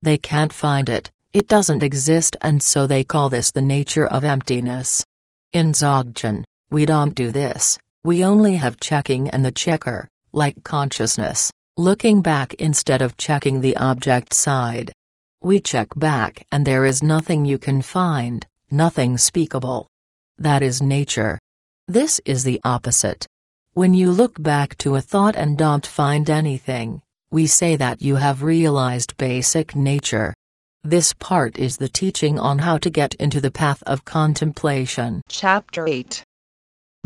They can't find it, it doesn't exist and so they call this the nature of emptiness. In Dzogchen, we don't do this, we only have checking and the checker, like consciousness, looking back instead of checking the object side. We check back and there is nothing you can find, nothing speakable. That is nature. This is the opposite. When you look back to a thought and don't find anything, we say that you have realized basic nature. This part is the teaching on how to get into the path of contemplation. Chapter 8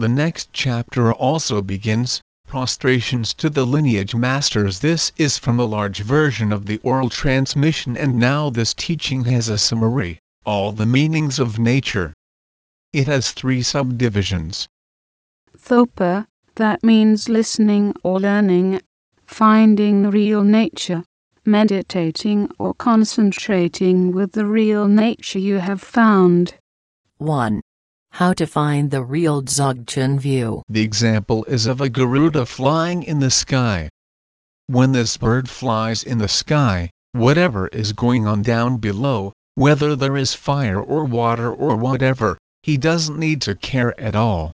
The next chapter also begins prostrations to the lineage masters. This is from a large version of the oral transmission, and now this teaching has a summary all the meanings of nature. It has three subdivisions. Thopa, that means listening or learning, finding the real nature, meditating or concentrating with the real nature you have found. 1. How to find the real Dzogchen view. The example is of a Garuda flying in the sky. When this bird flies in the sky, whatever is going on down below, whether there is fire or water or whatever, he doesn't need to care at all.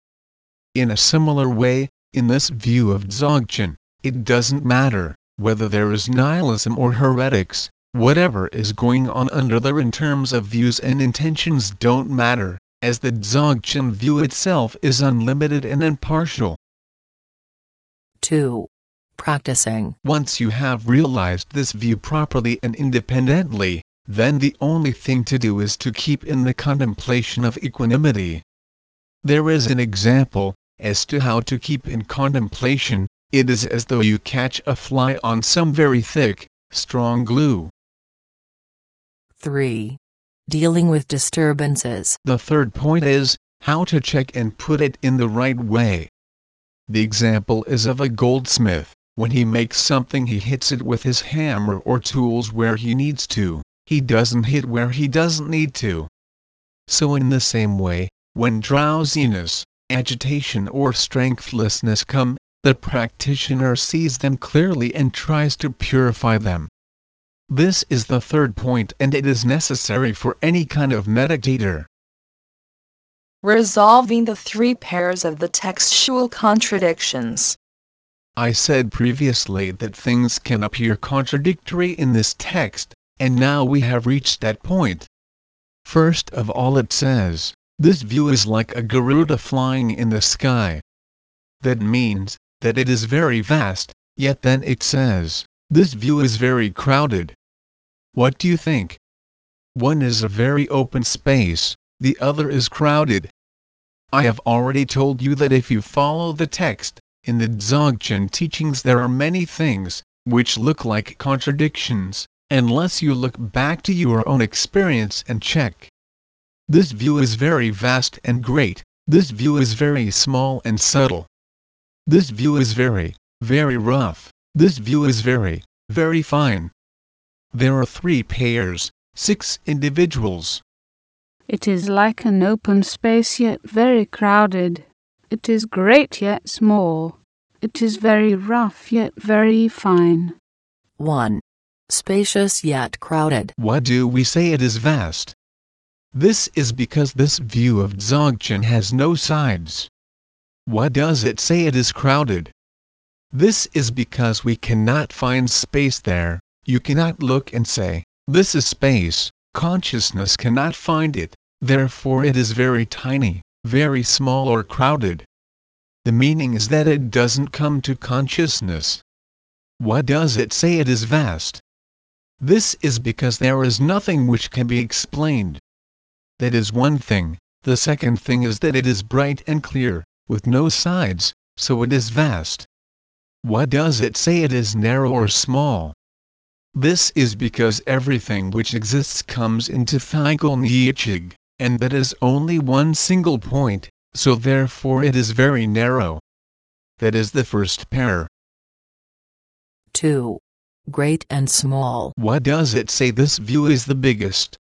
In a similar way, in this view of Dzogchen, it doesn't matter whether there is nihilism or heretics, whatever is going on under there in terms of views and intentions don't matter, as the Dzogchen view itself is unlimited and impartial. 2. Practicing. Once you have realized this view properly and independently, then the only thing to do is to keep in the contemplation of equanimity. There is an example as to how to keep in contemplation, it is as though you catch a fly on some very thick, strong glue. 3. Dealing with disturbances. The third point is how to check and put it in the right way. The example is of a goldsmith. When he makes something, he hits it with his hammer or tools where he needs to, he doesn't hit where he doesn't need to. So, in the same way, when drowsiness, agitation, or strengthlessness come, the practitioner sees them clearly and tries to purify them. This is the third point, and it is necessary for any kind of meditator. Resolving the three pairs of the textual contradictions. I said previously that things can appear contradictory in this text, and now we have reached that point. First of all, it says, This view is like a Garuda flying in the sky. That means that it is very vast, yet then it says, This view is very crowded. What do you think? One is a very open space, the other is crowded. I have already told you that if you follow the text, in the Dzogchen teachings there are many things, which look like contradictions, unless you look back to your own experience and check. This view is very vast and great, this view is very small and subtle. This view is very, very rough, this view is very, very fine. There are three pairs, six individuals. It is like an open space yet very crowded. It is great yet small. It is very rough yet very fine. 1. Spacious yet crowded. Why do we say it is vast? This is because this view of Dzogchen has no sides. Why does it say it is crowded? This is because we cannot find space there, you cannot look and say, this is space, consciousness cannot find it, therefore it is very tiny, very small or crowded. The meaning is that it doesn't come to consciousness. Why does it say it is vast? This is because there is nothing which can be explained. That is one thing, the second thing is that it is bright and clear, with no sides, so it is vast. Why does it say it is narrow or small? This is because everything which exists comes into Thigel Nichig, and that is only one single point, so therefore it is very narrow. That is the first pair. 2. Great and small. Why does it say this view is the biggest?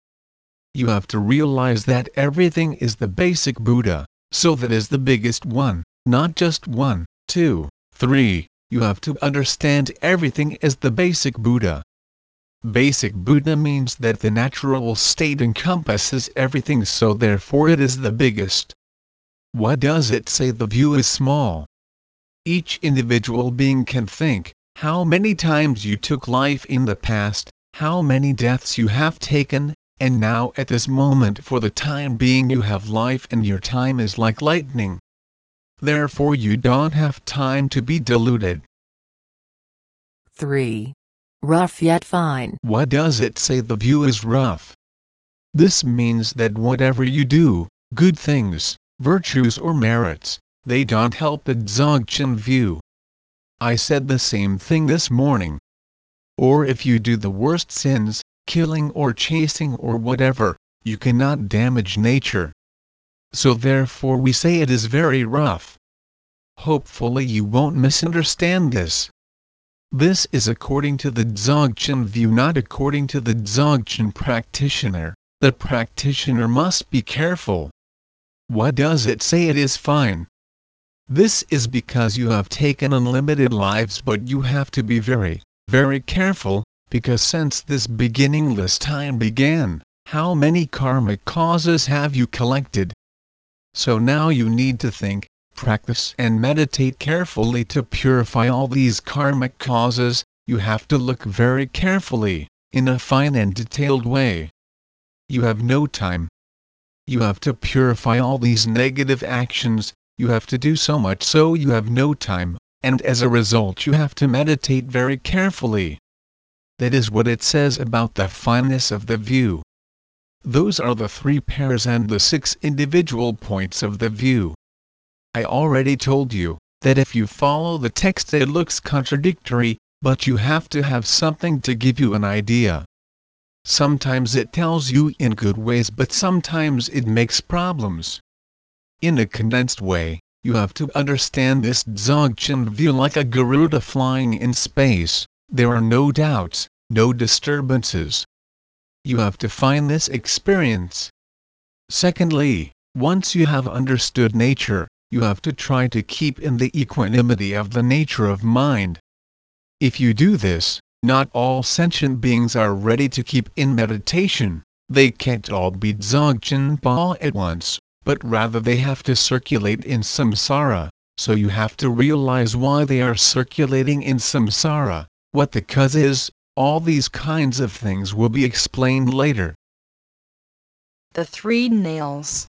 You have to realize that everything is the basic Buddha, so that is the biggest one, not just one, two, three. You have to understand everything as the basic Buddha. Basic Buddha means that the natural state encompasses everything so therefore it is the biggest. Why does it say the view is small? Each individual being can think, how many times you took life in the past, how many deaths you have taken, and now at this moment for the time being you have life and your time is like lightning. Therefore you don't have time to be deluded. 3. Rough yet fine. What does it say the view is rough? This means that whatever you do, good things, virtues or merits, they don't help the Dzogchen view. I said the same thing this morning. Or if you do the worst sins, killing or chasing or whatever, you cannot damage nature. So therefore we say it is very rough. Hopefully you won't misunderstand this. This is according to the Dzogchen view not according to the Dzogchen practitioner. The practitioner must be careful. What does it say it is fine? This is because you have taken unlimited lives but you have to be very, very careful, because since this beginningless time began, how many karmic causes have you collected? So now you need to think, practice and meditate carefully to purify all these karmic causes, you have to look very carefully, in a fine and detailed way. You have no time. You have to purify all these negative actions, you have to do so much so you have no time, and as a result you have to meditate very carefully. That is what it says about the fineness of the view. Those are the three pairs and the six individual points of the view. I already told you that if you follow the text it looks contradictory, but you have to have something to give you an idea. Sometimes it tells you in good ways but sometimes it makes problems. In a condensed way, you have to understand this Dzogchen view like a Garuda flying in space, there are no doubts, no disturbances. You have to find this experience. Secondly, once you have understood nature, you have to try to keep in the equanimity of the nature of mind. If you do this, not all sentient beings are ready to keep in meditation, they can't all be Dzogchen Ba at once but rather they have to circulate in samsara, so you have to realize why they are circulating in samsara, what the cause is, all these kinds of things will be explained later. The three nails.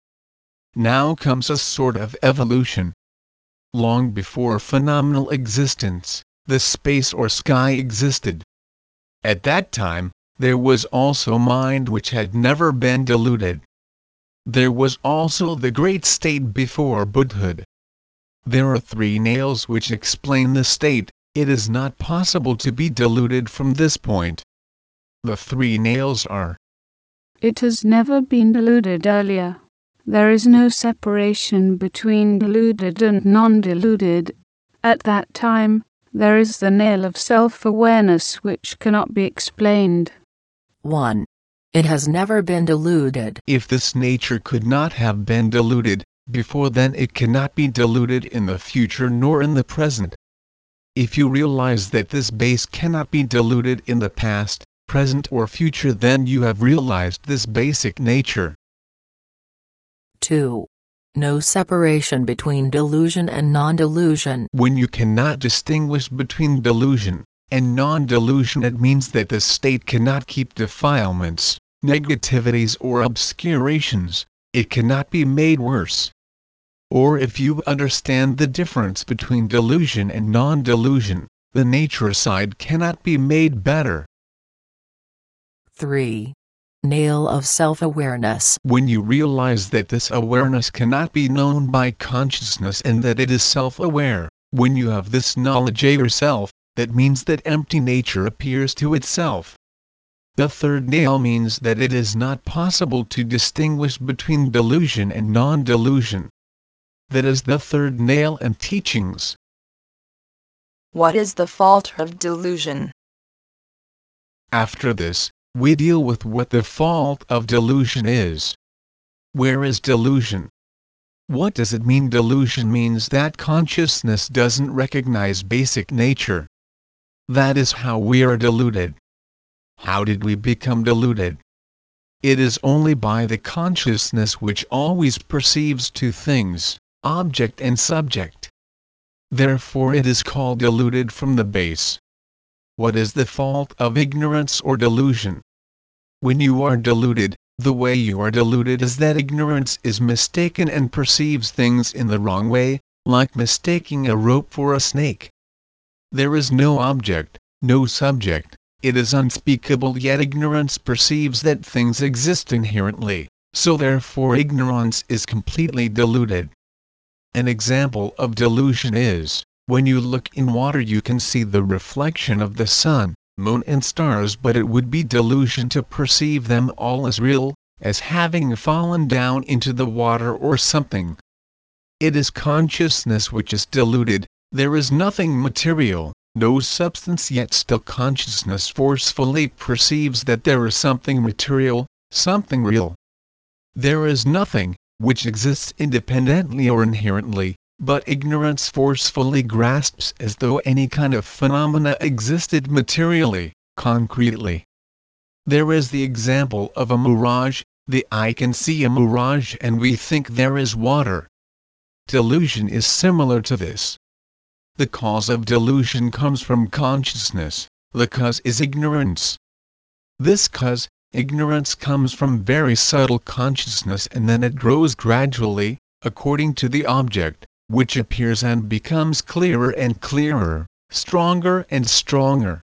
Now comes a sort of evolution. Long before phenomenal existence, the space or sky existed. At that time, there was also mind which had never been diluted. There was also the great state before Buddhahood. There are three nails which explain the state, it is not possible to be deluded from this point. The three nails are It has never been deluded earlier. There is no separation between deluded and non deluded. At that time, there is the nail of self awareness which cannot be explained. 1. It has never been deluded. If this nature could not have been deluded, before then it cannot be deluded in the future nor in the present. If you realize that this base cannot be deluded in the past, present or future then you have realized this basic nature. 2. No separation between delusion and non-delusion. When you cannot distinguish between delusion and non-delusion it means that the state cannot keep defilements, negativities or obscurations, it cannot be made worse. Or if you understand the difference between delusion and non-delusion, the nature side cannot be made better. 3. Nail of self-awareness. When you realize that this awareness cannot be known by consciousness and that it is self-aware, when you have this knowledge of yourself, that means that empty nature appears to itself. The third nail means that it is not possible to distinguish between delusion and non-delusion. That is the third nail and teachings. What is the fault of delusion? After this, we deal with what the fault of delusion is. Where is delusion? What does it mean? Delusion means that consciousness doesn't recognize basic nature. That is how we are deluded. How did we become deluded? It is only by the consciousness which always perceives two things, object and subject. Therefore it is called deluded from the base. what is the fault of ignorance or delusion? When you are deluded, the way you are deluded is that ignorance is mistaken and perceives things in the wrong way, like mistaking a rope for a snake. There is no object, no subject, it is unspeakable yet ignorance perceives that things exist inherently, so therefore ignorance is completely deluded. An example of delusion is, when you look in water you can see the reflection of the sun, moon and stars but it would be delusion to perceive them all as real, as having fallen down into the water or something. It is consciousness which is deluded, there is nothing material, no substance yet still consciousness forcefully perceives that there is something material, something real. There is nothing, which exists independently or inherently, but ignorance forcefully grasps as though any kind of phenomena existed materially, concretely. There is the example of a mirage, the eye can see a mirage and we think there is water. Delusion is similar to this. The cause of delusion comes from consciousness, the cause is ignorance. This cause, ignorance comes from very subtle consciousness and then it grows gradually, according to the object, which appears and becomes clearer and clearer, stronger and stronger.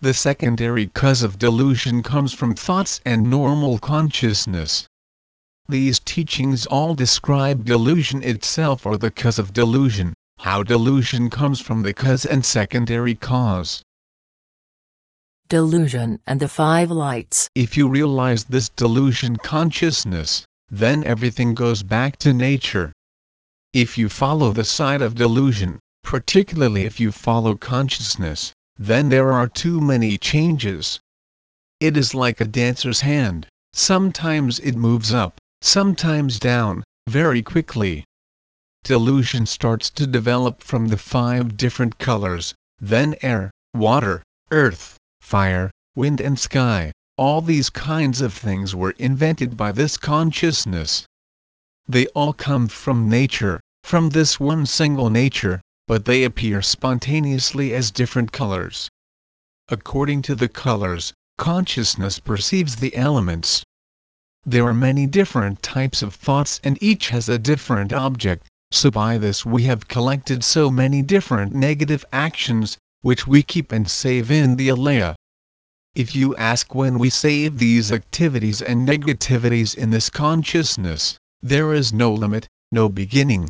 The secondary cause of delusion comes from thoughts and normal consciousness. These teachings all describe delusion itself or the cause of delusion, how delusion comes from the cause and secondary cause. Delusion and the Five Lights. If you realize this delusion consciousness, then everything goes back to nature. If you follow the side of delusion, particularly if you follow consciousness, then there are too many changes. It is like a dancer's hand, sometimes it moves up, sometimes down, very quickly delusion starts to develop from the five different colors, then air, water, earth, fire, wind and sky. All these kinds of things were invented by this consciousness. They all come from nature, from this one single nature, but they appear spontaneously as different colors. According to the colors, consciousness perceives the elements. There are many different types of thoughts and each has a different object, so by this we have collected so many different negative actions, which we keep and save in the alaya. If you ask when we save these activities and negativities in this consciousness, there is no limit, no beginning.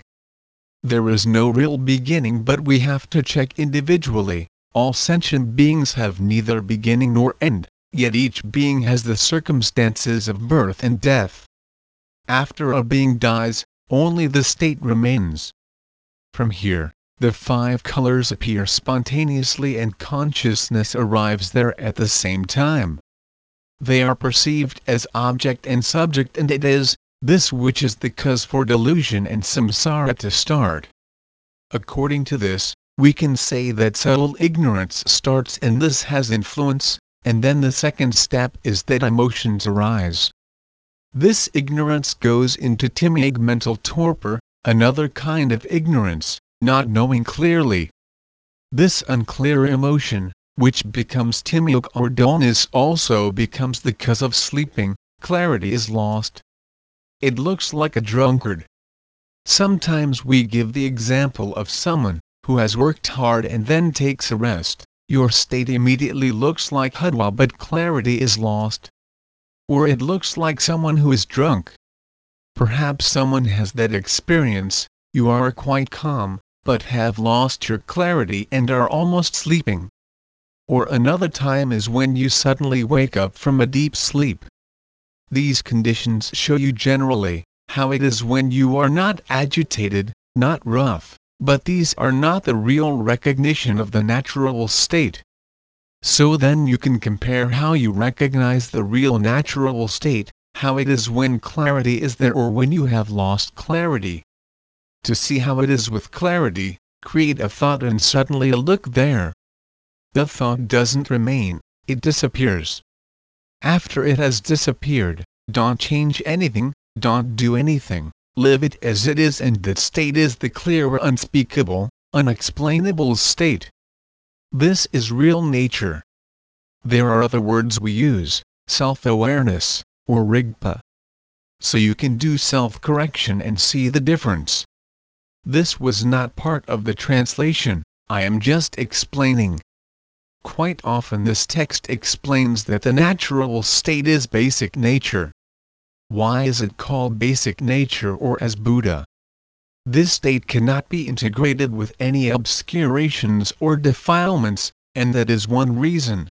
There is no real beginning but we have to check individually, all sentient beings have neither beginning nor end, yet each being has the circumstances of birth and death. After a being dies, only the state remains. From here, the five colors appear spontaneously and consciousness arrives there at the same time. They are perceived as object and subject and it is, this which is the cause for delusion and samsara to start. According to this, we can say that subtle ignorance starts and this has influence, and then the second step is that emotions arise. This ignorance goes into timig mental torpor, another kind of ignorance, not knowing clearly. This unclear emotion, which becomes timig or dullness also becomes the cause of sleeping, clarity is lost. It looks like a drunkard. Sometimes we give the example of someone who has worked hard and then takes a rest. Your state immediately looks like Hudwa but clarity is lost or it looks like someone who is drunk. Perhaps someone has that experience, you are quite calm, but have lost your clarity and are almost sleeping. Or another time is when you suddenly wake up from a deep sleep. These conditions show you generally how it is when you are not agitated, not rough, but these are not the real recognition of the natural state. So then you can compare how you recognize the real natural state, how it is when clarity is there or when you have lost clarity. To see how it is with clarity, create a thought and suddenly a look there. The thought doesn't remain, it disappears. After it has disappeared, don't change anything, don't do anything, live it as it is and that state is the clear unspeakable, unexplainable state. This is real nature. There are other words we use, self-awareness, or rigpa. So you can do self-correction and see the difference. This was not part of the translation, I am just explaining. Quite often this text explains that the natural state is basic nature. Why is it called basic nature or as Buddha? This state cannot be integrated with any obscurations or defilements, and that is one reason.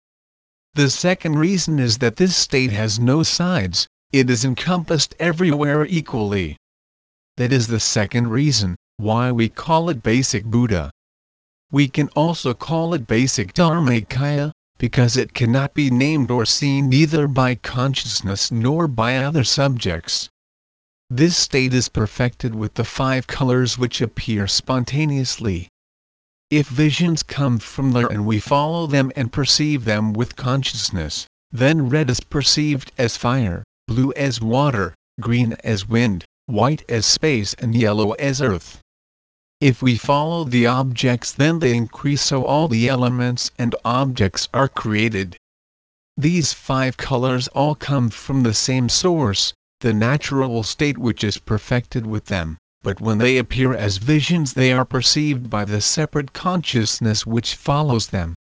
The second reason is that this state has no sides, it is encompassed everywhere equally. That is the second reason why we call it basic Buddha. We can also call it basic Dharmakaya, because it cannot be named or seen neither by consciousness nor by other subjects. This state is perfected with the five colors which appear spontaneously. If visions come from there and we follow them and perceive them with consciousness, then red is perceived as fire, blue as water, green as wind, white as space and yellow as earth. If we follow the objects then they increase so all the elements and objects are created. These five colors all come from the same source, the natural state which is perfected with them, but when they appear as visions they are perceived by the separate consciousness which follows them.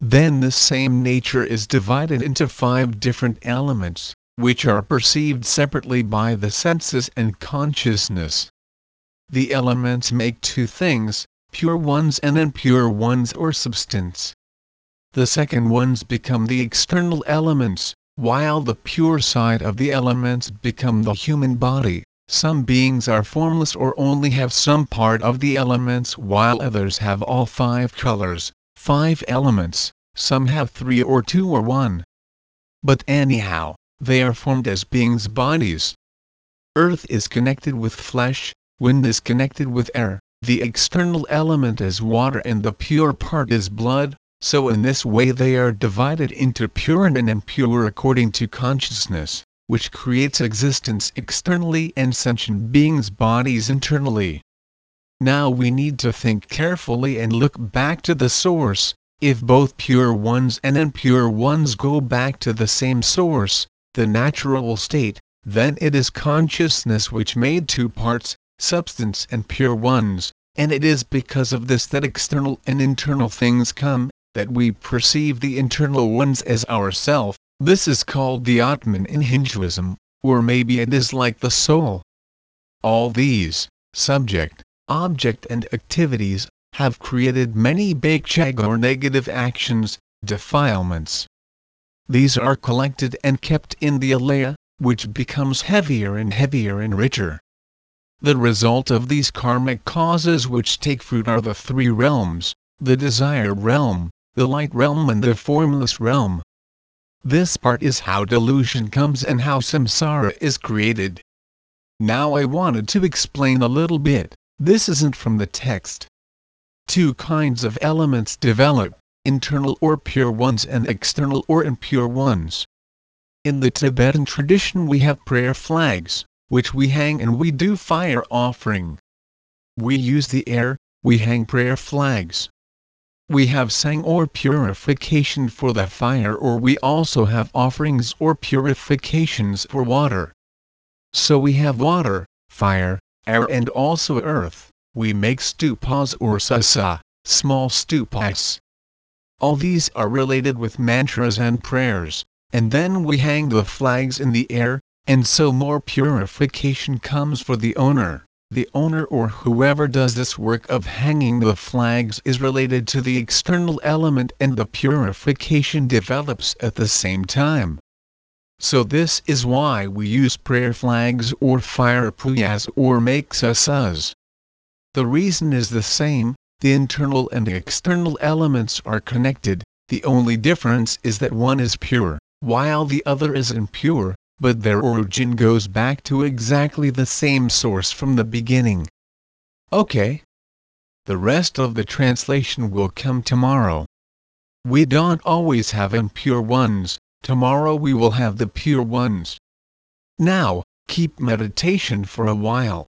Then this same nature is divided into five different elements, which are perceived separately by the senses and consciousness. The elements make two things, pure ones and impure ones or substance. The second ones become the external elements, while the pure side of the elements become the human body, some beings are formless or only have some part of the elements while others have all five colors, five elements, some have three or two or one. But anyhow, they are formed as beings' bodies. Earth is connected with flesh, wind is connected with air, the external element is water and the pure part is blood, so in this way they are divided into pure and impure according to consciousness, which creates existence externally and sentient beings' bodies internally. Now we need to think carefully and look back to the source, if both pure ones and impure ones go back to the same source, the natural state, then it is consciousness which made two parts, substance and pure ones, and it is because of this that external and internal things come, that we perceive the internal ones as ourself, this is called the Atman in Hinduism, or maybe it is like the soul. All these, subject, object and activities, have created many bakchag or negative actions, defilements. These are collected and kept in the alaya, which becomes heavier and heavier and richer. The result of these karmic causes which take fruit are the three realms, the desire realm, the light realm and the formless realm. This part is how delusion comes and how samsara is created. Now I wanted to explain a little bit, this isn't from the text. Two kinds of elements develop, internal or pure ones and external or impure ones. In the Tibetan tradition we have prayer flags, which we hang and we do fire offering. We use the air, we hang prayer flags. We have sang or purification for the fire or we also have offerings or purifications for water. So we have water, fire, air and also earth, we make stupas or sasa, small stupas. All these are related with mantras and prayers, and then we hang the flags in the air, and so more purification comes for the owner the owner or whoever does this work of hanging the flags is related to the external element and the purification develops at the same time. So this is why we use prayer flags or fire pujas or make sasas. The reason is the same, the internal and the external elements are connected, the only difference is that one is pure, while the other is impure, but their origin goes back to exactly the same source from the beginning. Okay. The rest of the translation will come tomorrow. We don't always have impure ones, tomorrow we will have the pure ones. Now, keep meditation for a while.